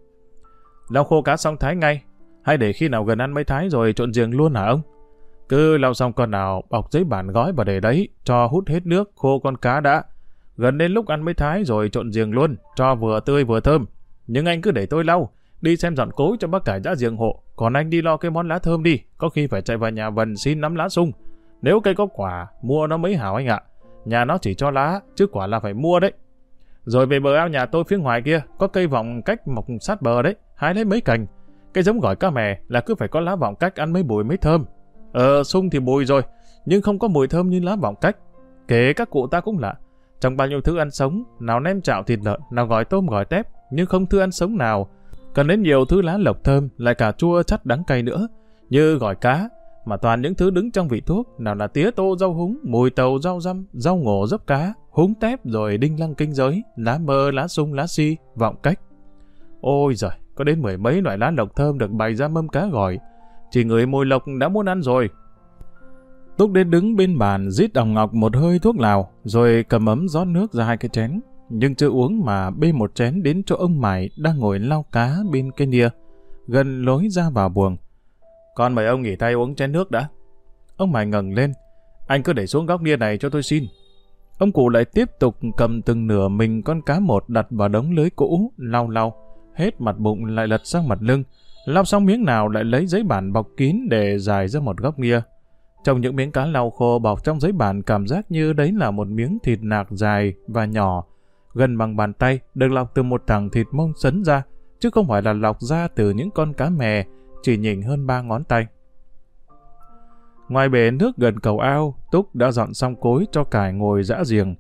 Lau khô cá xong thái ngay, hay để khi nào gần ăn mới thái rồi trộn riêng luôn hả ông? Cứ lau xong con nào, bọc giấy bản gói và để đấy, cho hút hết nước, khô con cá đã. Gần đến lúc ăn mới thái rồi trộn giềng luôn, cho vừa tươi vừa thơm. Nhưng anh cứ để tôi lau, đi xem dọn cối cho bác cải giã giềng hộ, còn anh đi lo cái món lá thơm đi, có khi phải chạy vào nhà vần xin nắm lá sung. Nếu cây có quả, mua nó mới hảo anh ạ. Nhà nó chỉ cho lá, chứ quả là phải mua đấy. Rồi về bờ ao nhà tôi phía ngoài kia, có cây vọng cách mọc sát bờ đấy, hái lấy mấy cành. Cái giống gỏi cá mè là cứ phải có lá vọng cách ăn mấy bùi mới thơm. Ờ, sung thì bùi rồi, nhưng không có mùi thơm như lá vọng cách. Kể các cụ ta cũng lạ. Trong bao nhiêu thứ ăn sống, nào nem chạo thịt lợn, nào gói tôm gói tép, nhưng không thứ ăn sống nào. Cần đến nhiều thứ lá lộc thơm, lại cả chua chắt đắng cay nữa, như gỏi cá, mà toàn những thứ đứng trong vị thuốc, nào là tía tô rau húng, mùi tàu rau răm, rau ngổ dấp cá, húng tép rồi đinh lăng kinh giới, lá mơ, lá sung, lá si, vọng cách. Ôi giời, có đến mười mấy loại lá lộc thơm được bày ra mâm cá gỏi. Chỉ người mùi lộc đã muốn ăn rồi. Túc đến đứng bên bàn rít đồng ngọc một hơi thuốc lào, rồi cầm ấm rót nước ra hai cái chén. Nhưng chưa uống mà bê một chén đến chỗ ông Mải đang ngồi lau cá bên cái nia, gần lối ra vào buồng. Con mời ông nghỉ tay uống chén nước đã. Ông Mải ngẩng lên, anh cứ để xuống góc nia này cho tôi xin. Ông cụ lại tiếp tục cầm từng nửa mình con cá một đặt vào đống lưới cũ, lau lau, hết mặt bụng lại lật sang mặt lưng, lau xong miếng nào lại lấy giấy bản bọc kín để dài ra một góc nia. Trong những miếng cá lau khô bọc trong giấy bản cảm giác như đấy là một miếng thịt nạc dài và nhỏ, gần bằng bàn tay, được lọc từ một thằng thịt mông sấn ra, chứ không phải là lọc ra từ những con cá mè, chỉ nhỉnh hơn ba ngón tay. Ngoài bể nước gần cầu ao, Túc đã dọn xong cối cho cải ngồi dã giềng,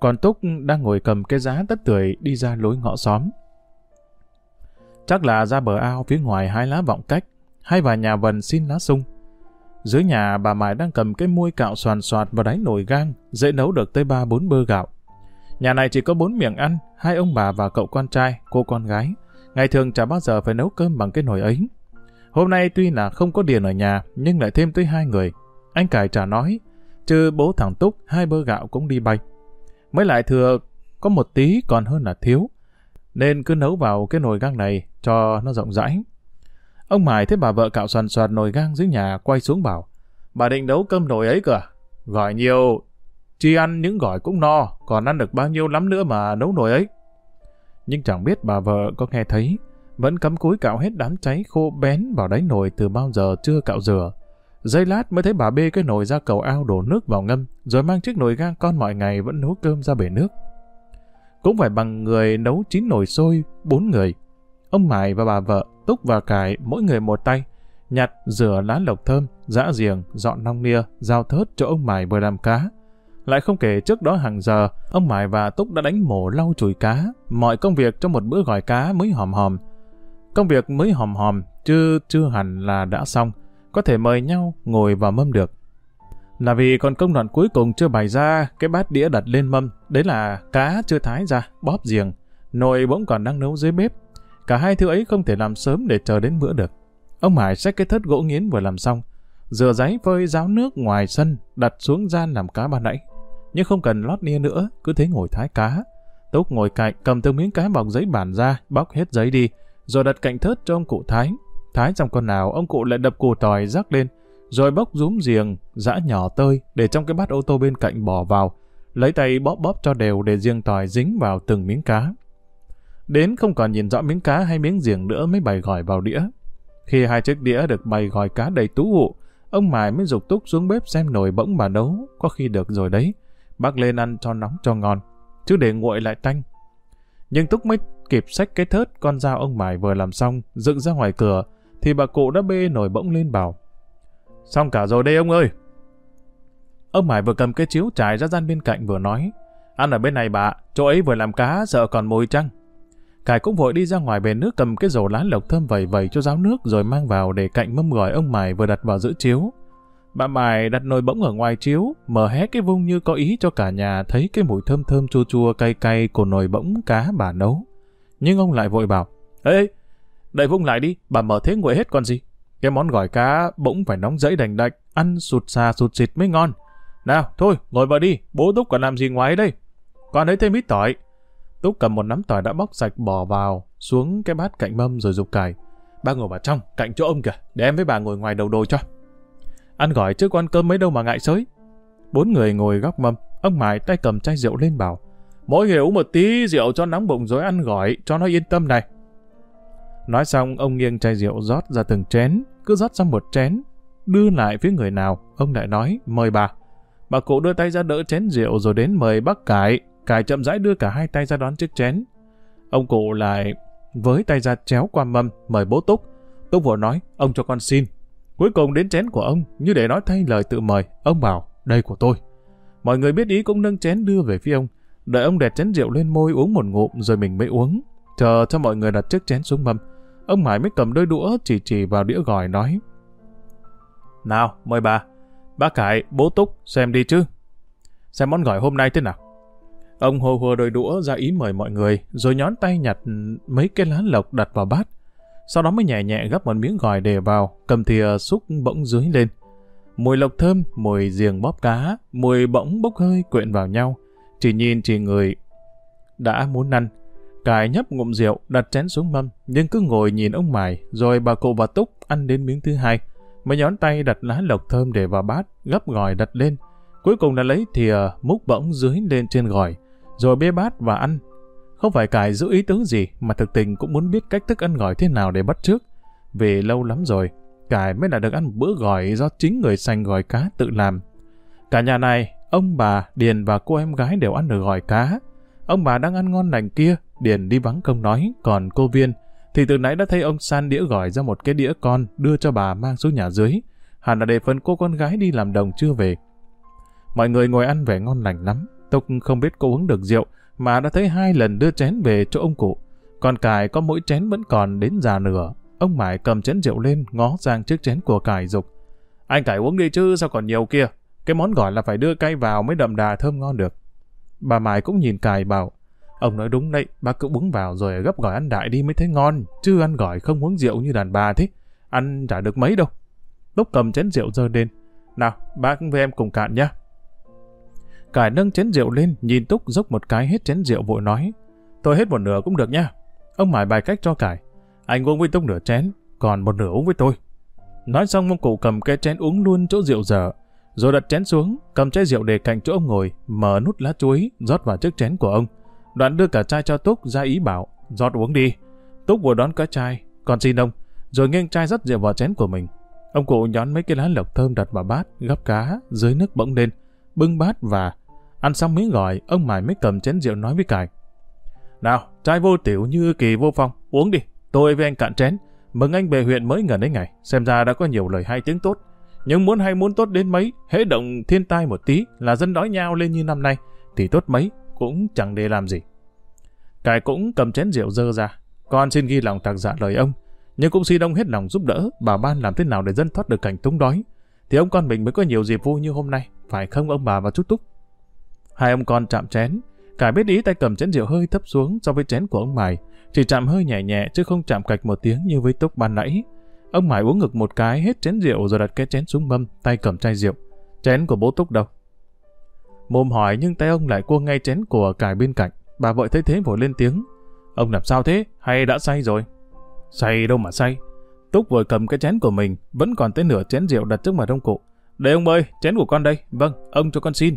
còn Túc đang ngồi cầm cái giá tất tưởi đi ra lối ngõ xóm. Chắc là ra bờ ao phía ngoài hai lá vọng cách, hay vào nhà vần xin lá sung. Dưới nhà bà Mai đang cầm cái muôi cạo soàn soạt và đáy nồi gang, dễ nấu được tới ba bốn bơ gạo. Nhà này chỉ có bốn miệng ăn, hai ông bà và cậu con trai, cô con gái. Ngày thường chả bao giờ phải nấu cơm bằng cái nồi ấy. Hôm nay tuy là không có điền ở nhà, nhưng lại thêm tới hai người. Anh Cải chả nói, chứ bố thằng Túc hai bơ gạo cũng đi bay. Mới lại thừa có một tí còn hơn là thiếu. Nên cứ nấu vào cái nồi gang này cho nó rộng rãi. Ông Mải thấy bà vợ cạo soàn soàn nồi gang dưới nhà quay xuống bảo, bà định nấu cơm nồi ấy cơ à? Gọi nhiều, chi ăn những gỏi cũng no, còn ăn được bao nhiêu lắm nữa mà nấu nồi ấy. Nhưng chẳng biết bà vợ có nghe thấy, vẫn cắm cúi cạo hết đám cháy khô bén vào đáy nồi từ bao giờ chưa cạo rửa. Giây lát mới thấy bà bê cái nồi ra cầu ao đổ nước vào ngâm, rồi mang chiếc nồi gang con mọi ngày vẫn nấu cơm ra bể nước. Cũng phải bằng người nấu chín nồi sôi, bốn người. Ông Mải và bà vợ, Túc và Cải mỗi người một tay, nhặt, rửa lá lộc thơm, giã giềng, dọn nong nia, giao thớt cho ông Mải vừa làm cá. Lại không kể trước đó hàng giờ, ông Mải và Túc đã đánh mổ lau chùi cá, mọi công việc trong một bữa gỏi cá mới hòm hòm. Công việc mới hòm hòm, chứ chưa hẳn là đã xong, có thể mời nhau ngồi vào mâm được. Là vì còn công đoạn cuối cùng chưa bày ra, cái bát đĩa đặt lên mâm, đấy là cá chưa thái ra, bóp giềng, nồi bỗng còn đang nấu dưới bếp. Cả hai thứ ấy không thể làm sớm để chờ đến bữa được. Ông Hải xách cái thớt gỗ nghiến vừa làm xong, rửa giấy phơi ráo nước ngoài sân, đặt xuống gian làm cá ban nãy. Nhưng không cần lót nia nữa, cứ thế ngồi thái cá. Túc ngồi cạnh, cầm từng miếng cá bọc giấy bản ra, bóc hết giấy đi, rồi đặt cạnh thớt cho ông cụ thái. Thái trong con nào, ông cụ lại đập củ tỏi rắc lên, rồi bóc rúm giềng, giã nhỏ tơi để trong cái bát ô tô bên cạnh bỏ vào, lấy tay bóp bóp cho đều để riêng tỏi dính vào từng miếng cá. Đến không còn nhìn rõ miếng cá hay miếng giềng nữa mới bày gỏi vào đĩa. Khi hai chiếc đĩa được bày gỏi cá đầy tú vụ, ông Mài mới dục túc xuống bếp xem nồi bỗng bà nấu, có khi được rồi đấy. Bác lên ăn cho nóng cho ngon, chứ để nguội lại tanh. Nhưng Túc mới kịp xách cái thớt con dao ông Mài vừa làm xong, dựng ra ngoài cửa, thì bà cụ đã bê nồi bỗng lên bảo. Xong cả rồi đây ông ơi. Ông mài vừa cầm cái chiếu trải ra gian bên cạnh vừa nói. Ăn ở bên này bà, chỗ ấy vừa làm cá sợ còn mùi trăng. Cải cũng vội đi ra ngoài bể nước cầm cái dầu lá lộc thơm vẩy vẩy cho ráo nước rồi mang vào để cạnh mâm gỏi ông mài vừa đặt vào giữ chiếu. Bà Mài đặt nồi bỗng ở ngoài chiếu, mở hé cái vung như có ý cho cả nhà thấy cái mùi thơm thơm chua chua cay cay của nồi bỗng cá bà nấu. Nhưng ông lại vội bảo, Ê, đợi vung lại đi, bà mở thế nguội hết còn gì. Cái món gỏi cá bỗng phải nóng dẫy đành đạch, ăn sụt xà sụt xịt mới ngon. Nào, thôi, ngồi vào đi, bố Túc còn làm gì ngoài đây? Con lấy thêm ít tỏi. Túc cầm một nắm tỏi đã bóc sạch bỏ vào, xuống cái bát cạnh mâm rồi dục cài. Ba ngồi vào trong, cạnh chỗ ông kìa, để em với bà ngồi ngoài đầu đồi cho. Ăn gỏi chứ có ăn cơm mấy đâu mà ngại sới. Bốn người ngồi góc mâm, ông Mải tay cầm chai rượu lên bảo. Mỗi người uống một tí rượu cho nóng bụng rồi ăn gỏi, cho nó yên tâm này. Nói xong, ông nghiêng chai rượu rót ra từng chén, cứ rót ra một chén, đưa lại phía người nào, ông lại nói, mời bà. Bà cụ đưa tay ra đỡ chén rượu rồi đến mời bác cải, cải chậm rãi đưa cả hai tay ra đón chiếc chén. Ông cụ lại với tay ra chéo qua mâm, mời bố Túc. Túc vừa nói, ông cho con xin. Cuối cùng đến chén của ông, như để nói thay lời tự mời, ông bảo, đây của tôi. Mọi người biết ý cũng nâng chén đưa về phía ông, đợi ông đẹp chén rượu lên môi uống một ngụm rồi mình mới uống, chờ cho mọi người đặt chiếc chén xuống mâm. Ông Mãi mới cầm đôi đũa chỉ chỉ vào đĩa gỏi nói. Nào, mời bà. Bác Cải, bố Túc, xem đi chứ. Xem món gỏi hôm nay thế nào. Ông hồ hồ đôi đũa ra ý mời mọi người, rồi nhón tay nhặt mấy cái lá lộc đặt vào bát. Sau đó mới nhẹ nhẹ gấp một miếng gỏi để vào, cầm thìa xúc bỗng dưới lên. Mùi lộc thơm, mùi giềng bóp cá, mùi bỗng bốc hơi quyện vào nhau. Chỉ nhìn chỉ người đã muốn ăn. Cài nhấp ngụm rượu, đặt chén xuống mâm, nhưng cứ ngồi nhìn ông Mải, rồi bà cụ và Túc ăn đến miếng thứ hai. Mới nhón tay đặt lá lộc thơm để vào bát, gấp gỏi đặt lên. Cuối cùng là lấy thìa múc bỗng dưới lên trên gỏi, rồi bê bát và ăn. Không phải cài giữ ý tứ gì, mà thực tình cũng muốn biết cách thức ăn gỏi thế nào để bắt trước. Vì lâu lắm rồi, cài mới đã được ăn một bữa gỏi do chính người sành gỏi cá tự làm. Cả nhà này, ông bà, Điền và cô em gái đều ăn được gỏi cá. Ông bà đang ăn ngon lành kia, Điền đi vắng không nói, còn cô Viên thì từ nãy đã thấy ông san đĩa gỏi ra một cái đĩa con đưa cho bà mang xuống nhà dưới. Hẳn là để phần cô con gái đi làm đồng chưa về. Mọi người ngồi ăn vẻ ngon lành lắm. Túc không biết cô uống được rượu, mà đã thấy hai lần đưa chén về cho ông cụ. Còn cài có mỗi chén vẫn còn đến già nửa. Ông Mải cầm chén rượu lên, ngó sang chiếc chén của cài dục. Anh cải uống đi chứ, sao còn nhiều kia? Cái món gọi là phải đưa cay vào mới đậm đà thơm ngon được. Bà Mải cũng nhìn cài bảo, ông nói đúng đấy, bác cứ uống vào rồi gấp gỏi ăn đại đi mới thấy ngon, chứ ăn gỏi không uống rượu như đàn bà thế. Ăn chả được mấy đâu. Lúc cầm chén rượu dơ lên. Nào, bác với em cùng cạn nhá. Cải nâng chén rượu lên, nhìn Túc dốc một cái hết chén rượu vội nói. Tôi hết một nửa cũng được nha. Ông mải bài cách cho Cải. Anh uống với Túc nửa chén, còn một nửa uống với tôi. Nói xong ông cụ cầm cái chén uống luôn chỗ rượu dở, rồi đặt chén xuống, cầm chai rượu để cạnh chỗ ông ngồi, mở nút lá chuối, rót vào chiếc chén của ông. Đoạn đưa cả chai cho Túc ra ý bảo, rót uống đi. Túc vừa đón cái chai, còn xin ông, rồi nghiêng chai rót rượu vào chén của mình. Ông cụ nhón mấy cái lá lộc thơm đặt vào bát, gắp cá, dưới nước bỗng lên, bưng bát và Ăn xong miếng gọi, ông Mải mới cầm chén rượu nói với Cải. Nào, trai vô tiểu như kỳ vô phong, uống đi, tôi với anh cạn chén. Mừng anh về huyện mới gần đấy ngày, xem ra đã có nhiều lời hay tiếng tốt. Nhưng muốn hay muốn tốt đến mấy, hễ động thiên tai một tí là dân đói nhau lên như năm nay, thì tốt mấy cũng chẳng để làm gì. Cải cũng cầm chén rượu dơ ra, con xin ghi lòng tạc dạ lời ông, nhưng cũng xin ông hết lòng giúp đỡ, bà ban làm thế nào để dân thoát được cảnh túng đói. Thì ông con mình mới có nhiều dịp vui như hôm nay, phải không ông bà và chút túc? Hai ông con chạm chén, Cải biết ý tay cầm chén rượu hơi thấp xuống so với chén của ông Mài, chỉ chạm hơi nhẹ nhẹ chứ không chạm cạch một tiếng như với túc ban nãy. Ông Mài uống ngực một cái hết chén rượu rồi đặt cái chén xuống mâm, tay cầm chai rượu. Chén của bố túc đâu? Mồm hỏi nhưng tay ông lại cua ngay chén của cải bên cạnh. Bà vợ thấy thế vội lên tiếng. Ông làm sao thế? Hay đã say rồi? Say đâu mà say. Túc vừa cầm cái chén của mình, vẫn còn tới nửa chén rượu đặt trước mặt ông cụ. Đây ông ơi, chén của con đây. Vâng, ông cho con xin.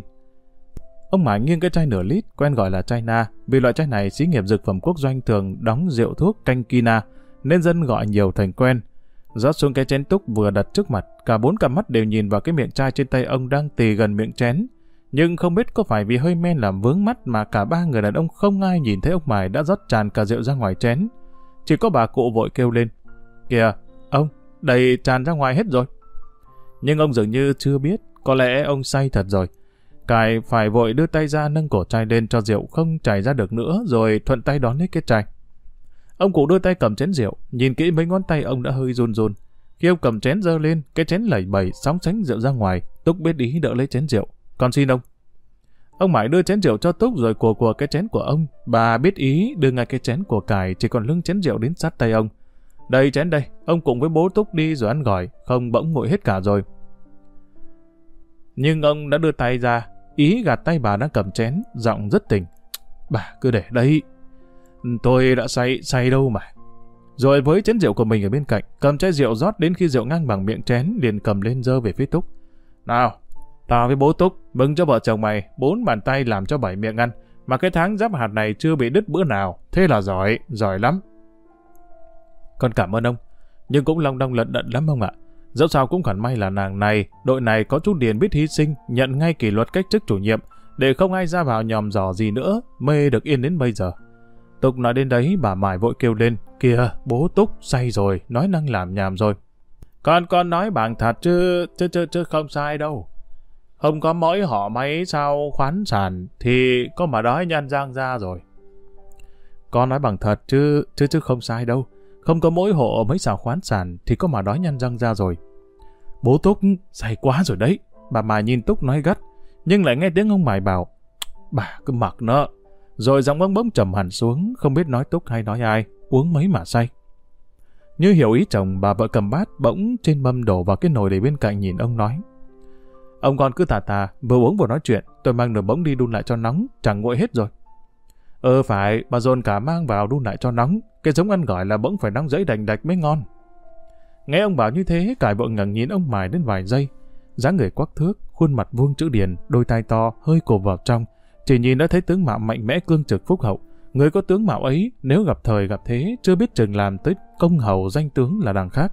Ông Mãi nghiêng cái chai nửa lít, quen gọi là chai na, vì loại chai này xí nghiệp dược phẩm quốc doanh thường đóng rượu thuốc canh kina, nên dân gọi nhiều thành quen. rót xuống cái chén túc vừa đặt trước mặt, cả bốn cặp mắt đều nhìn vào cái miệng chai trên tay ông đang tì gần miệng chén. Nhưng không biết có phải vì hơi men làm vướng mắt mà cả ba người đàn ông không ai nhìn thấy ông Mài đã rót tràn cả rượu ra ngoài chén. Chỉ có bà cụ vội kêu lên. Kìa, ông, đầy tràn ra ngoài hết rồi. Nhưng ông dường như chưa biết, có lẽ ông say thật rồi. Cải phải vội đưa tay ra nâng cổ chai lên cho rượu không chảy ra được nữa rồi thuận tay đón lấy cái chai. Ông cụ đưa tay cầm chén rượu, nhìn kỹ mấy ngón tay ông đã hơi run run. Khi ông cầm chén dơ lên, cái chén lẩy bẩy sóng sánh rượu ra ngoài, Túc biết ý đỡ lấy chén rượu. Con xin ông. Ông Mãi đưa chén rượu cho Túc rồi của của cái chén của ông. Bà biết ý đưa ngay cái chén của cải chỉ còn lưng chén rượu đến sát tay ông. Đây chén đây, ông cùng với bố Túc đi rồi ăn gỏi, không bỗng nguội hết cả rồi. Nhưng ông đã đưa tay ra, ý gạt tay bà đang cầm chén, giọng rất tình. Bà cứ để đấy, tôi đã say, say đâu mà. Rồi với chén rượu của mình ở bên cạnh, cầm chai rượu rót đến khi rượu ngang bằng miệng chén, liền cầm lên dơ về phía Túc. Nào, tao với bố Túc, mừng cho vợ chồng mày, bốn bàn tay làm cho bảy miệng ăn, mà cái tháng giáp hạt này chưa bị đứt bữa nào, thế là giỏi, giỏi lắm. Con cảm ơn ông, nhưng cũng long đong lận đận lắm ông ạ. Dẫu sao cũng khoản may là nàng này, đội này có chút điền biết hy sinh, nhận ngay kỷ luật cách chức chủ nhiệm, để không ai ra vào nhòm giò gì nữa, mê được yên đến bây giờ. Tục nói đến đấy, bà mải vội kêu lên, kìa, bố Túc say rồi, nói năng làm nhảm rồi. Con con nói bằng thật chứ, chứ, chứ, chứ không sai đâu. Không có mỗi họ máy sao khoán sản thì có mà đói nhân giang ra rồi. Con nói bằng thật chứ, chứ chứ không sai đâu. Không có mỗi hộ mấy xào khoán sản thì có mà đói nhăn răng ra rồi. Bố Túc say quá rồi đấy. Bà Mài nhìn Túc nói gắt, nhưng lại nghe tiếng ông Mài bảo, bà cứ mặc nó. Rồi giọng ông bỗng trầm hẳn xuống, không biết nói Túc hay nói ai, uống mấy mà say. Như hiểu ý chồng, bà vợ cầm bát bỗng trên mâm đổ vào cái nồi để bên cạnh nhìn ông nói. Ông con cứ tà tà, vừa uống vừa nói chuyện, tôi mang nửa bỗng đi đun lại cho nóng, chẳng nguội hết rồi. Ờ phải, bà dồn cả mang vào đun lại cho nóng, cái giống ăn gỏi là bỗng phải nóng dẫy đành đạch mới ngon. Nghe ông bảo như thế, cải vợ ngẩng nhìn ông mài đến vài giây. dáng người quắc thước, khuôn mặt vuông chữ điền, đôi tai to, hơi cộp vào trong. Chỉ nhìn đã thấy tướng mạo mạnh mẽ cương trực phúc hậu. Người có tướng mạo ấy, nếu gặp thời gặp thế, chưa biết chừng làm tới công hầu danh tướng là đằng khác.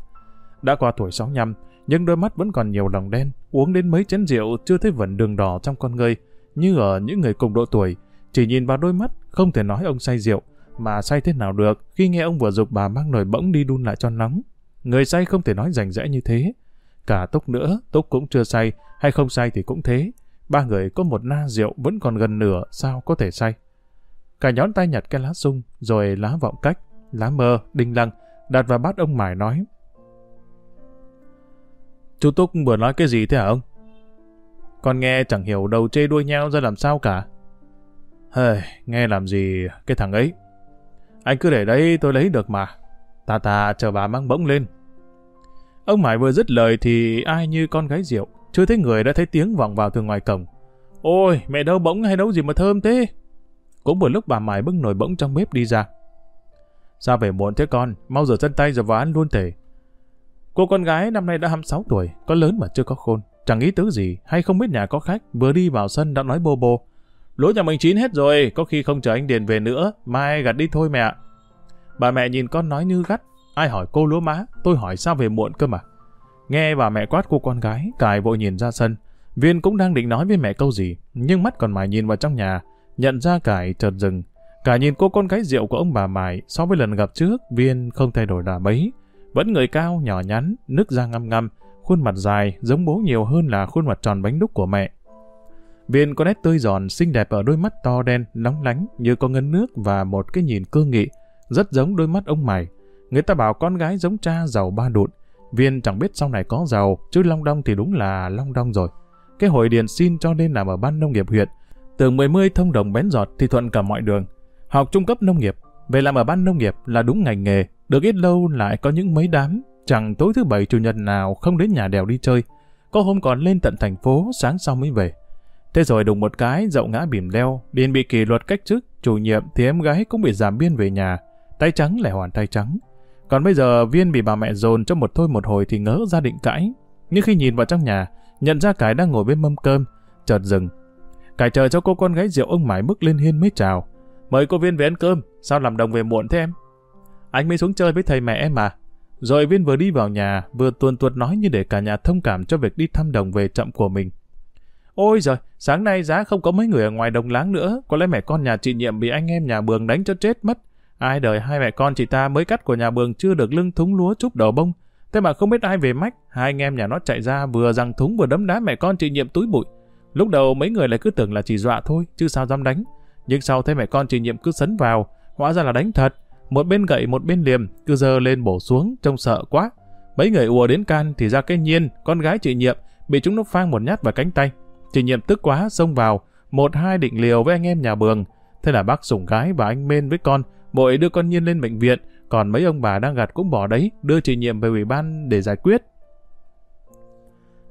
Đã qua tuổi 65, nhưng đôi mắt vẫn còn nhiều lòng đen, uống đến mấy chén rượu chưa thấy vẩn đường đỏ trong con người, như ở những người cùng độ tuổi. Chỉ nhìn vào đôi mắt, không thể nói ông say rượu, mà say thế nào được khi nghe ông vừa dục bà mang nồi bỗng đi đun lại cho nóng. Người say không thể nói rành rẽ như thế. Cả Túc nữa, Túc cũng chưa say, hay không say thì cũng thế. Ba người có một na rượu vẫn còn gần nửa, sao có thể say. Cả nhón tay nhặt cái lá sung, rồi lá vọng cách, lá mơ, đinh lăng, đặt vào bát ông Mải nói. Chú Túc vừa nói cái gì thế hả ông? Con nghe chẳng hiểu đầu chê đuôi nhau ra làm sao cả. Hơi, nghe làm gì cái thằng ấy. Anh cứ để đấy tôi lấy được mà. Tà tà chờ bà mang bỗng lên. Ông Mải vừa dứt lời thì ai như con gái rượu, chưa thấy người đã thấy tiếng vọng vào từ ngoài cổng. Ôi, mẹ đâu bỗng hay nấu gì mà thơm thế? Cũng vừa lúc bà Mải bưng nồi bỗng trong bếp đi ra. Sao về muộn thế con, mau rửa chân tay rồi vào ăn luôn thể. Cô con gái năm nay đã 26 tuổi, có lớn mà chưa có khôn. Chẳng ý tứ gì, hay không biết nhà có khách, vừa đi vào sân đã nói bô bô. Lúa nhà mình chín hết rồi, có khi không chờ anh Điền về nữa, mai gặt đi thôi mẹ. Bà mẹ nhìn con nói như gắt, ai hỏi cô lúa má, tôi hỏi sao về muộn cơ mà. Nghe bà mẹ quát cô con gái, cài vội nhìn ra sân. Viên cũng đang định nói với mẹ câu gì, nhưng mắt còn mải nhìn vào trong nhà, nhận ra cải chợt dừng. Cả nhìn cô con gái rượu của ông bà mải so với lần gặp trước, Viên không thay đổi đà mấy. Vẫn người cao, nhỏ nhắn, nước da ngăm ngăm, khuôn mặt dài, giống bố nhiều hơn là khuôn mặt tròn bánh đúc của mẹ. Viên có nét tươi giòn, xinh đẹp ở đôi mắt to đen, nóng lánh như có ngân nước và một cái nhìn cương nghị, rất giống đôi mắt ông mày. Người ta bảo con gái giống cha giàu ba đụn. Viên chẳng biết sau này có giàu, chứ Long Đong thì đúng là Long Đong rồi. Cái hội điện xin cho nên làm ở ban nông nghiệp huyện. Tường mười mươi thông đồng bén giọt thì thuận cả mọi đường. Học trung cấp nông nghiệp, về làm ở ban nông nghiệp là đúng ngành nghề. Được ít lâu lại có những mấy đám, chẳng tối thứ bảy chủ nhật nào không đến nhà đèo đi chơi. Có hôm còn lên tận thành phố, sáng sau mới về. Thế rồi đùng một cái, dậu ngã bìm leo, liền bị kỷ luật cách chức, chủ nhiệm thì em gái cũng bị giảm biên về nhà, tay trắng lại hoàn tay trắng. Còn bây giờ viên bị bà mẹ dồn cho một thôi một hồi thì ngỡ ra định cãi. Nhưng khi nhìn vào trong nhà, nhận ra cái đang ngồi bên mâm cơm, chợt dừng. Cải chờ cho cô con gái rượu ông mải bước lên hiên mới chào. Mời cô Viên về ăn cơm, sao làm đồng về muộn thế em? Anh mới xuống chơi với thầy mẹ em mà. Rồi Viên vừa đi vào nhà, vừa tuôn tuột nói như để cả nhà thông cảm cho việc đi thăm đồng về chậm của mình. Ôi giời, sáng nay giá không có mấy người ở ngoài đồng láng nữa, có lẽ mẹ con nhà chị nhiệm bị anh em nhà bường đánh cho chết mất. Ai đời hai mẹ con chị ta mới cắt của nhà bường chưa được lưng thúng lúa chúc đầu bông. Thế mà không biết ai về mách, hai anh em nhà nó chạy ra vừa rằng thúng vừa đấm đá mẹ con chị nhiệm túi bụi. Lúc đầu mấy người lại cứ tưởng là chỉ dọa thôi, chứ sao dám đánh. Nhưng sau thấy mẹ con chị nhiệm cứ sấn vào, hóa ra là đánh thật. Một bên gậy một bên liềm, cứ dơ lên bổ xuống, trông sợ quá. Mấy người ùa đến can thì ra cái nhiên, con gái chị nhiệm, bị chúng nó phang một nhát vào cánh tay. Chị nhiệm tức quá, xông vào, một hai định liều với anh em nhà bường. Thế là bác sủng gái và anh Mên với con, bội đưa con nhiên lên bệnh viện, còn mấy ông bà đang gặt cũng bỏ đấy, đưa chị nhiệm về ủy ban để giải quyết.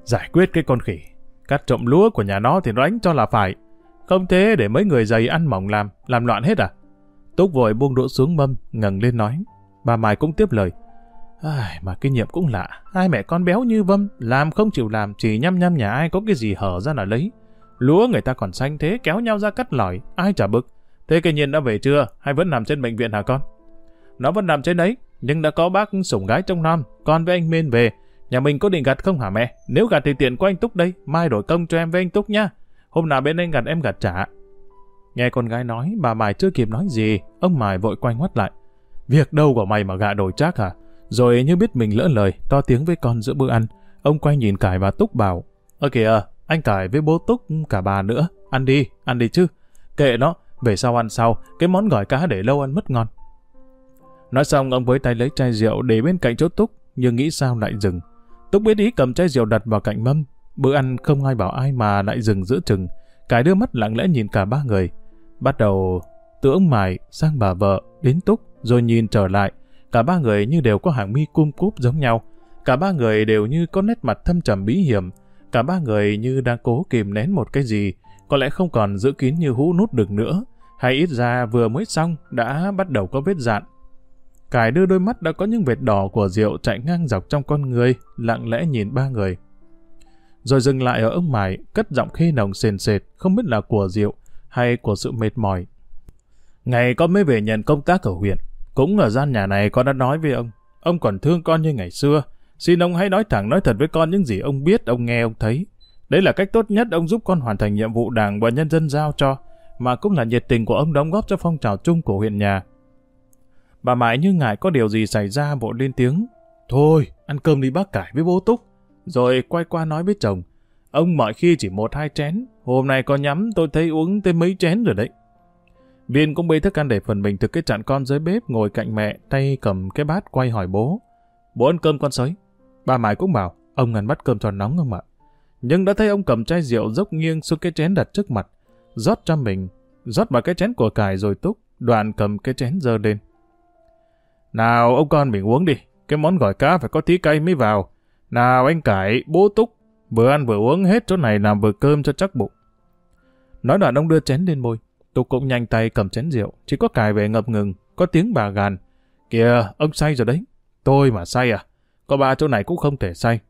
Giải quyết cái con khỉ, cắt trộm lúa của nhà nó thì nó đánh cho là phải. Không thế để mấy người dày ăn mỏng làm, làm loạn hết à? Túc vội buông đũa xuống mâm, ngẩng lên nói. Bà Mai cũng tiếp lời. Ai, mà kinh nghiệm cũng lạ, hai mẹ con béo như vâm, làm không chịu làm, chỉ nhăm nhăm nhà ai có cái gì hở ra là lấy. Lúa người ta còn xanh thế, kéo nhau ra cắt lỏi, ai chả bực. Thế cây nhiên đã về chưa, hay vẫn nằm trên bệnh viện hả con? Nó vẫn nằm trên đấy, nhưng đã có bác sủng gái trong năm, con với anh Mên về. Nhà mình có định gặt không hả mẹ? Nếu gặt thì tiện của anh Túc đây, mai đổi công cho em với anh Túc nha. Hôm nào bên anh gặt em gặt trả. Nghe con gái nói, bà Mài chưa kịp nói gì, ông Mài vội quay ngoắt lại. Việc đâu của mày mà gạ đổi chắc hả? Rồi như biết mình lỡ lời, to tiếng với con giữa bữa ăn. Ông quay nhìn Cải và Túc bảo, Ơ kìa, anh Cải với bố Túc cả bà nữa, ăn đi, ăn đi chứ. Kệ nó, về sau ăn sau, cái món gỏi cá để lâu ăn mất ngon. Nói xong ông với tay lấy chai rượu để bên cạnh chỗ Túc, nhưng nghĩ sao lại dừng. Túc biết ý cầm chai rượu đặt vào cạnh mâm. Bữa ăn không ai bảo ai mà lại dừng giữa chừng. Cải đưa mắt lặng lẽ nhìn cả ba người. Bắt đầu từ ông Mài sang bà vợ, đến Túc, rồi nhìn trở lại. Cả ba người như đều có hàng mi cung cúp giống nhau. Cả ba người đều như có nét mặt thâm trầm bí hiểm. Cả ba người như đang cố kìm nén một cái gì, có lẽ không còn giữ kín như hũ nút được nữa, hay ít ra vừa mới xong đã bắt đầu có vết dạn. Cải đưa đôi mắt đã có những vệt đỏ của rượu chạy ngang dọc trong con người, lặng lẽ nhìn ba người. Rồi dừng lại ở ông mải, cất giọng khê nồng sền sệt, không biết là của rượu hay của sự mệt mỏi. Ngày con mới về nhận công tác ở huyện, cũng ở gian nhà này con đã nói với ông, ông còn thương con như ngày xưa. Xin ông hãy nói thẳng nói thật với con những gì ông biết, ông nghe, ông thấy. Đấy là cách tốt nhất ông giúp con hoàn thành nhiệm vụ đảng và nhân dân giao cho, mà cũng là nhiệt tình của ông đóng góp cho phong trào chung của huyện nhà. Bà mãi như ngại có điều gì xảy ra bộ lên tiếng. Thôi, ăn cơm đi bác cải với bố Túc. Rồi quay qua nói với chồng. Ông mọi khi chỉ một hai chén. Hôm nay có nhắm tôi thấy uống tới mấy chén rồi đấy. Viên cũng bê thức ăn để phần mình thực cái chặn con dưới bếp ngồi cạnh mẹ, tay cầm cái bát quay hỏi bố. Bố ăn cơm con sới. Bà Mai cũng bảo, ông ăn bát cơm cho nóng không ạ? Nhưng đã thấy ông cầm chai rượu dốc nghiêng xuống cái chén đặt trước mặt, rót cho mình, rót vào cái chén của cải rồi túc, đoạn cầm cái chén dơ lên. Nào ông con mình uống đi, cái món gỏi cá phải có tí cay mới vào. Nào anh cải, bố túc, vừa ăn vừa uống hết chỗ này làm vừa cơm cho chắc bụng. Nói đoạn ông đưa chén lên môi, Túc cũng nhanh tay cầm chén rượu, chỉ có cài về ngập ngừng, có tiếng bà gàn. Kìa, ông say rồi đấy. Tôi mà say à? Có ba chỗ này cũng không thể say.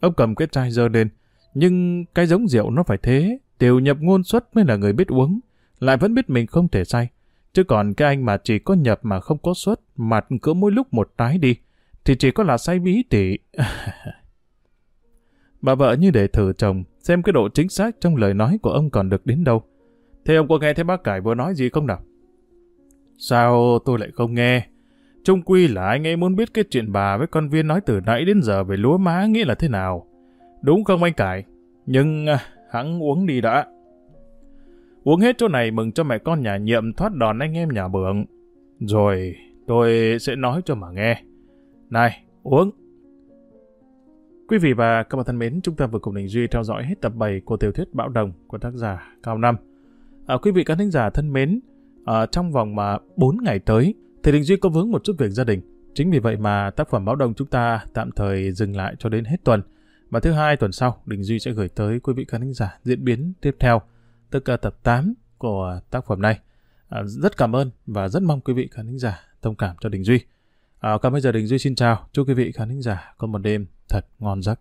Ông cầm cái chai dơ lên, nhưng cái giống rượu nó phải thế, tiểu nhập ngôn xuất mới là người biết uống, lại vẫn biết mình không thể say. Chứ còn cái anh mà chỉ có nhập mà không có xuất, mặt cứ mỗi lúc một tái đi, thì chỉ có là say bí tỉ. Bà vợ như để thử chồng, xem cái độ chính xác trong lời nói của ông còn được đến đâu. Thế ông có nghe thấy bác cải vừa nói gì không nào? Sao tôi lại không nghe? Trung quy là anh ấy muốn biết cái chuyện bà với con viên nói từ nãy đến giờ về lúa má nghĩa là thế nào. Đúng không anh cải? Nhưng à, hắn uống đi đã. Uống hết chỗ này mừng cho mẹ con nhà nhiệm thoát đòn anh em nhà bưởng. Rồi tôi sẽ nói cho mà nghe. Này, uống. Quý vị và các bạn thân mến, chúng ta vừa cùng Đình Duy theo dõi hết tập 7 của tiểu thuyết Bão Đồng của tác giả Cao Năm. À, quý vị khán thính giả thân mến, à, trong vòng mà 4 ngày tới, thì Đình Duy có vướng một chút việc gia đình. Chính vì vậy mà tác phẩm Báo Đồng chúng ta tạm thời dừng lại cho đến hết tuần. Và thứ hai tuần sau, Đình Duy sẽ gửi tới quý vị khán thính giả diễn biến tiếp theo, tức là tập 8 của tác phẩm này. À, rất cảm ơn và rất mong quý vị khán thính giả thông cảm cho Đình Duy. À, còn bây giờ Đình Duy xin chào, chúc quý vị khán thính giả có một đêm thật ngon giấc.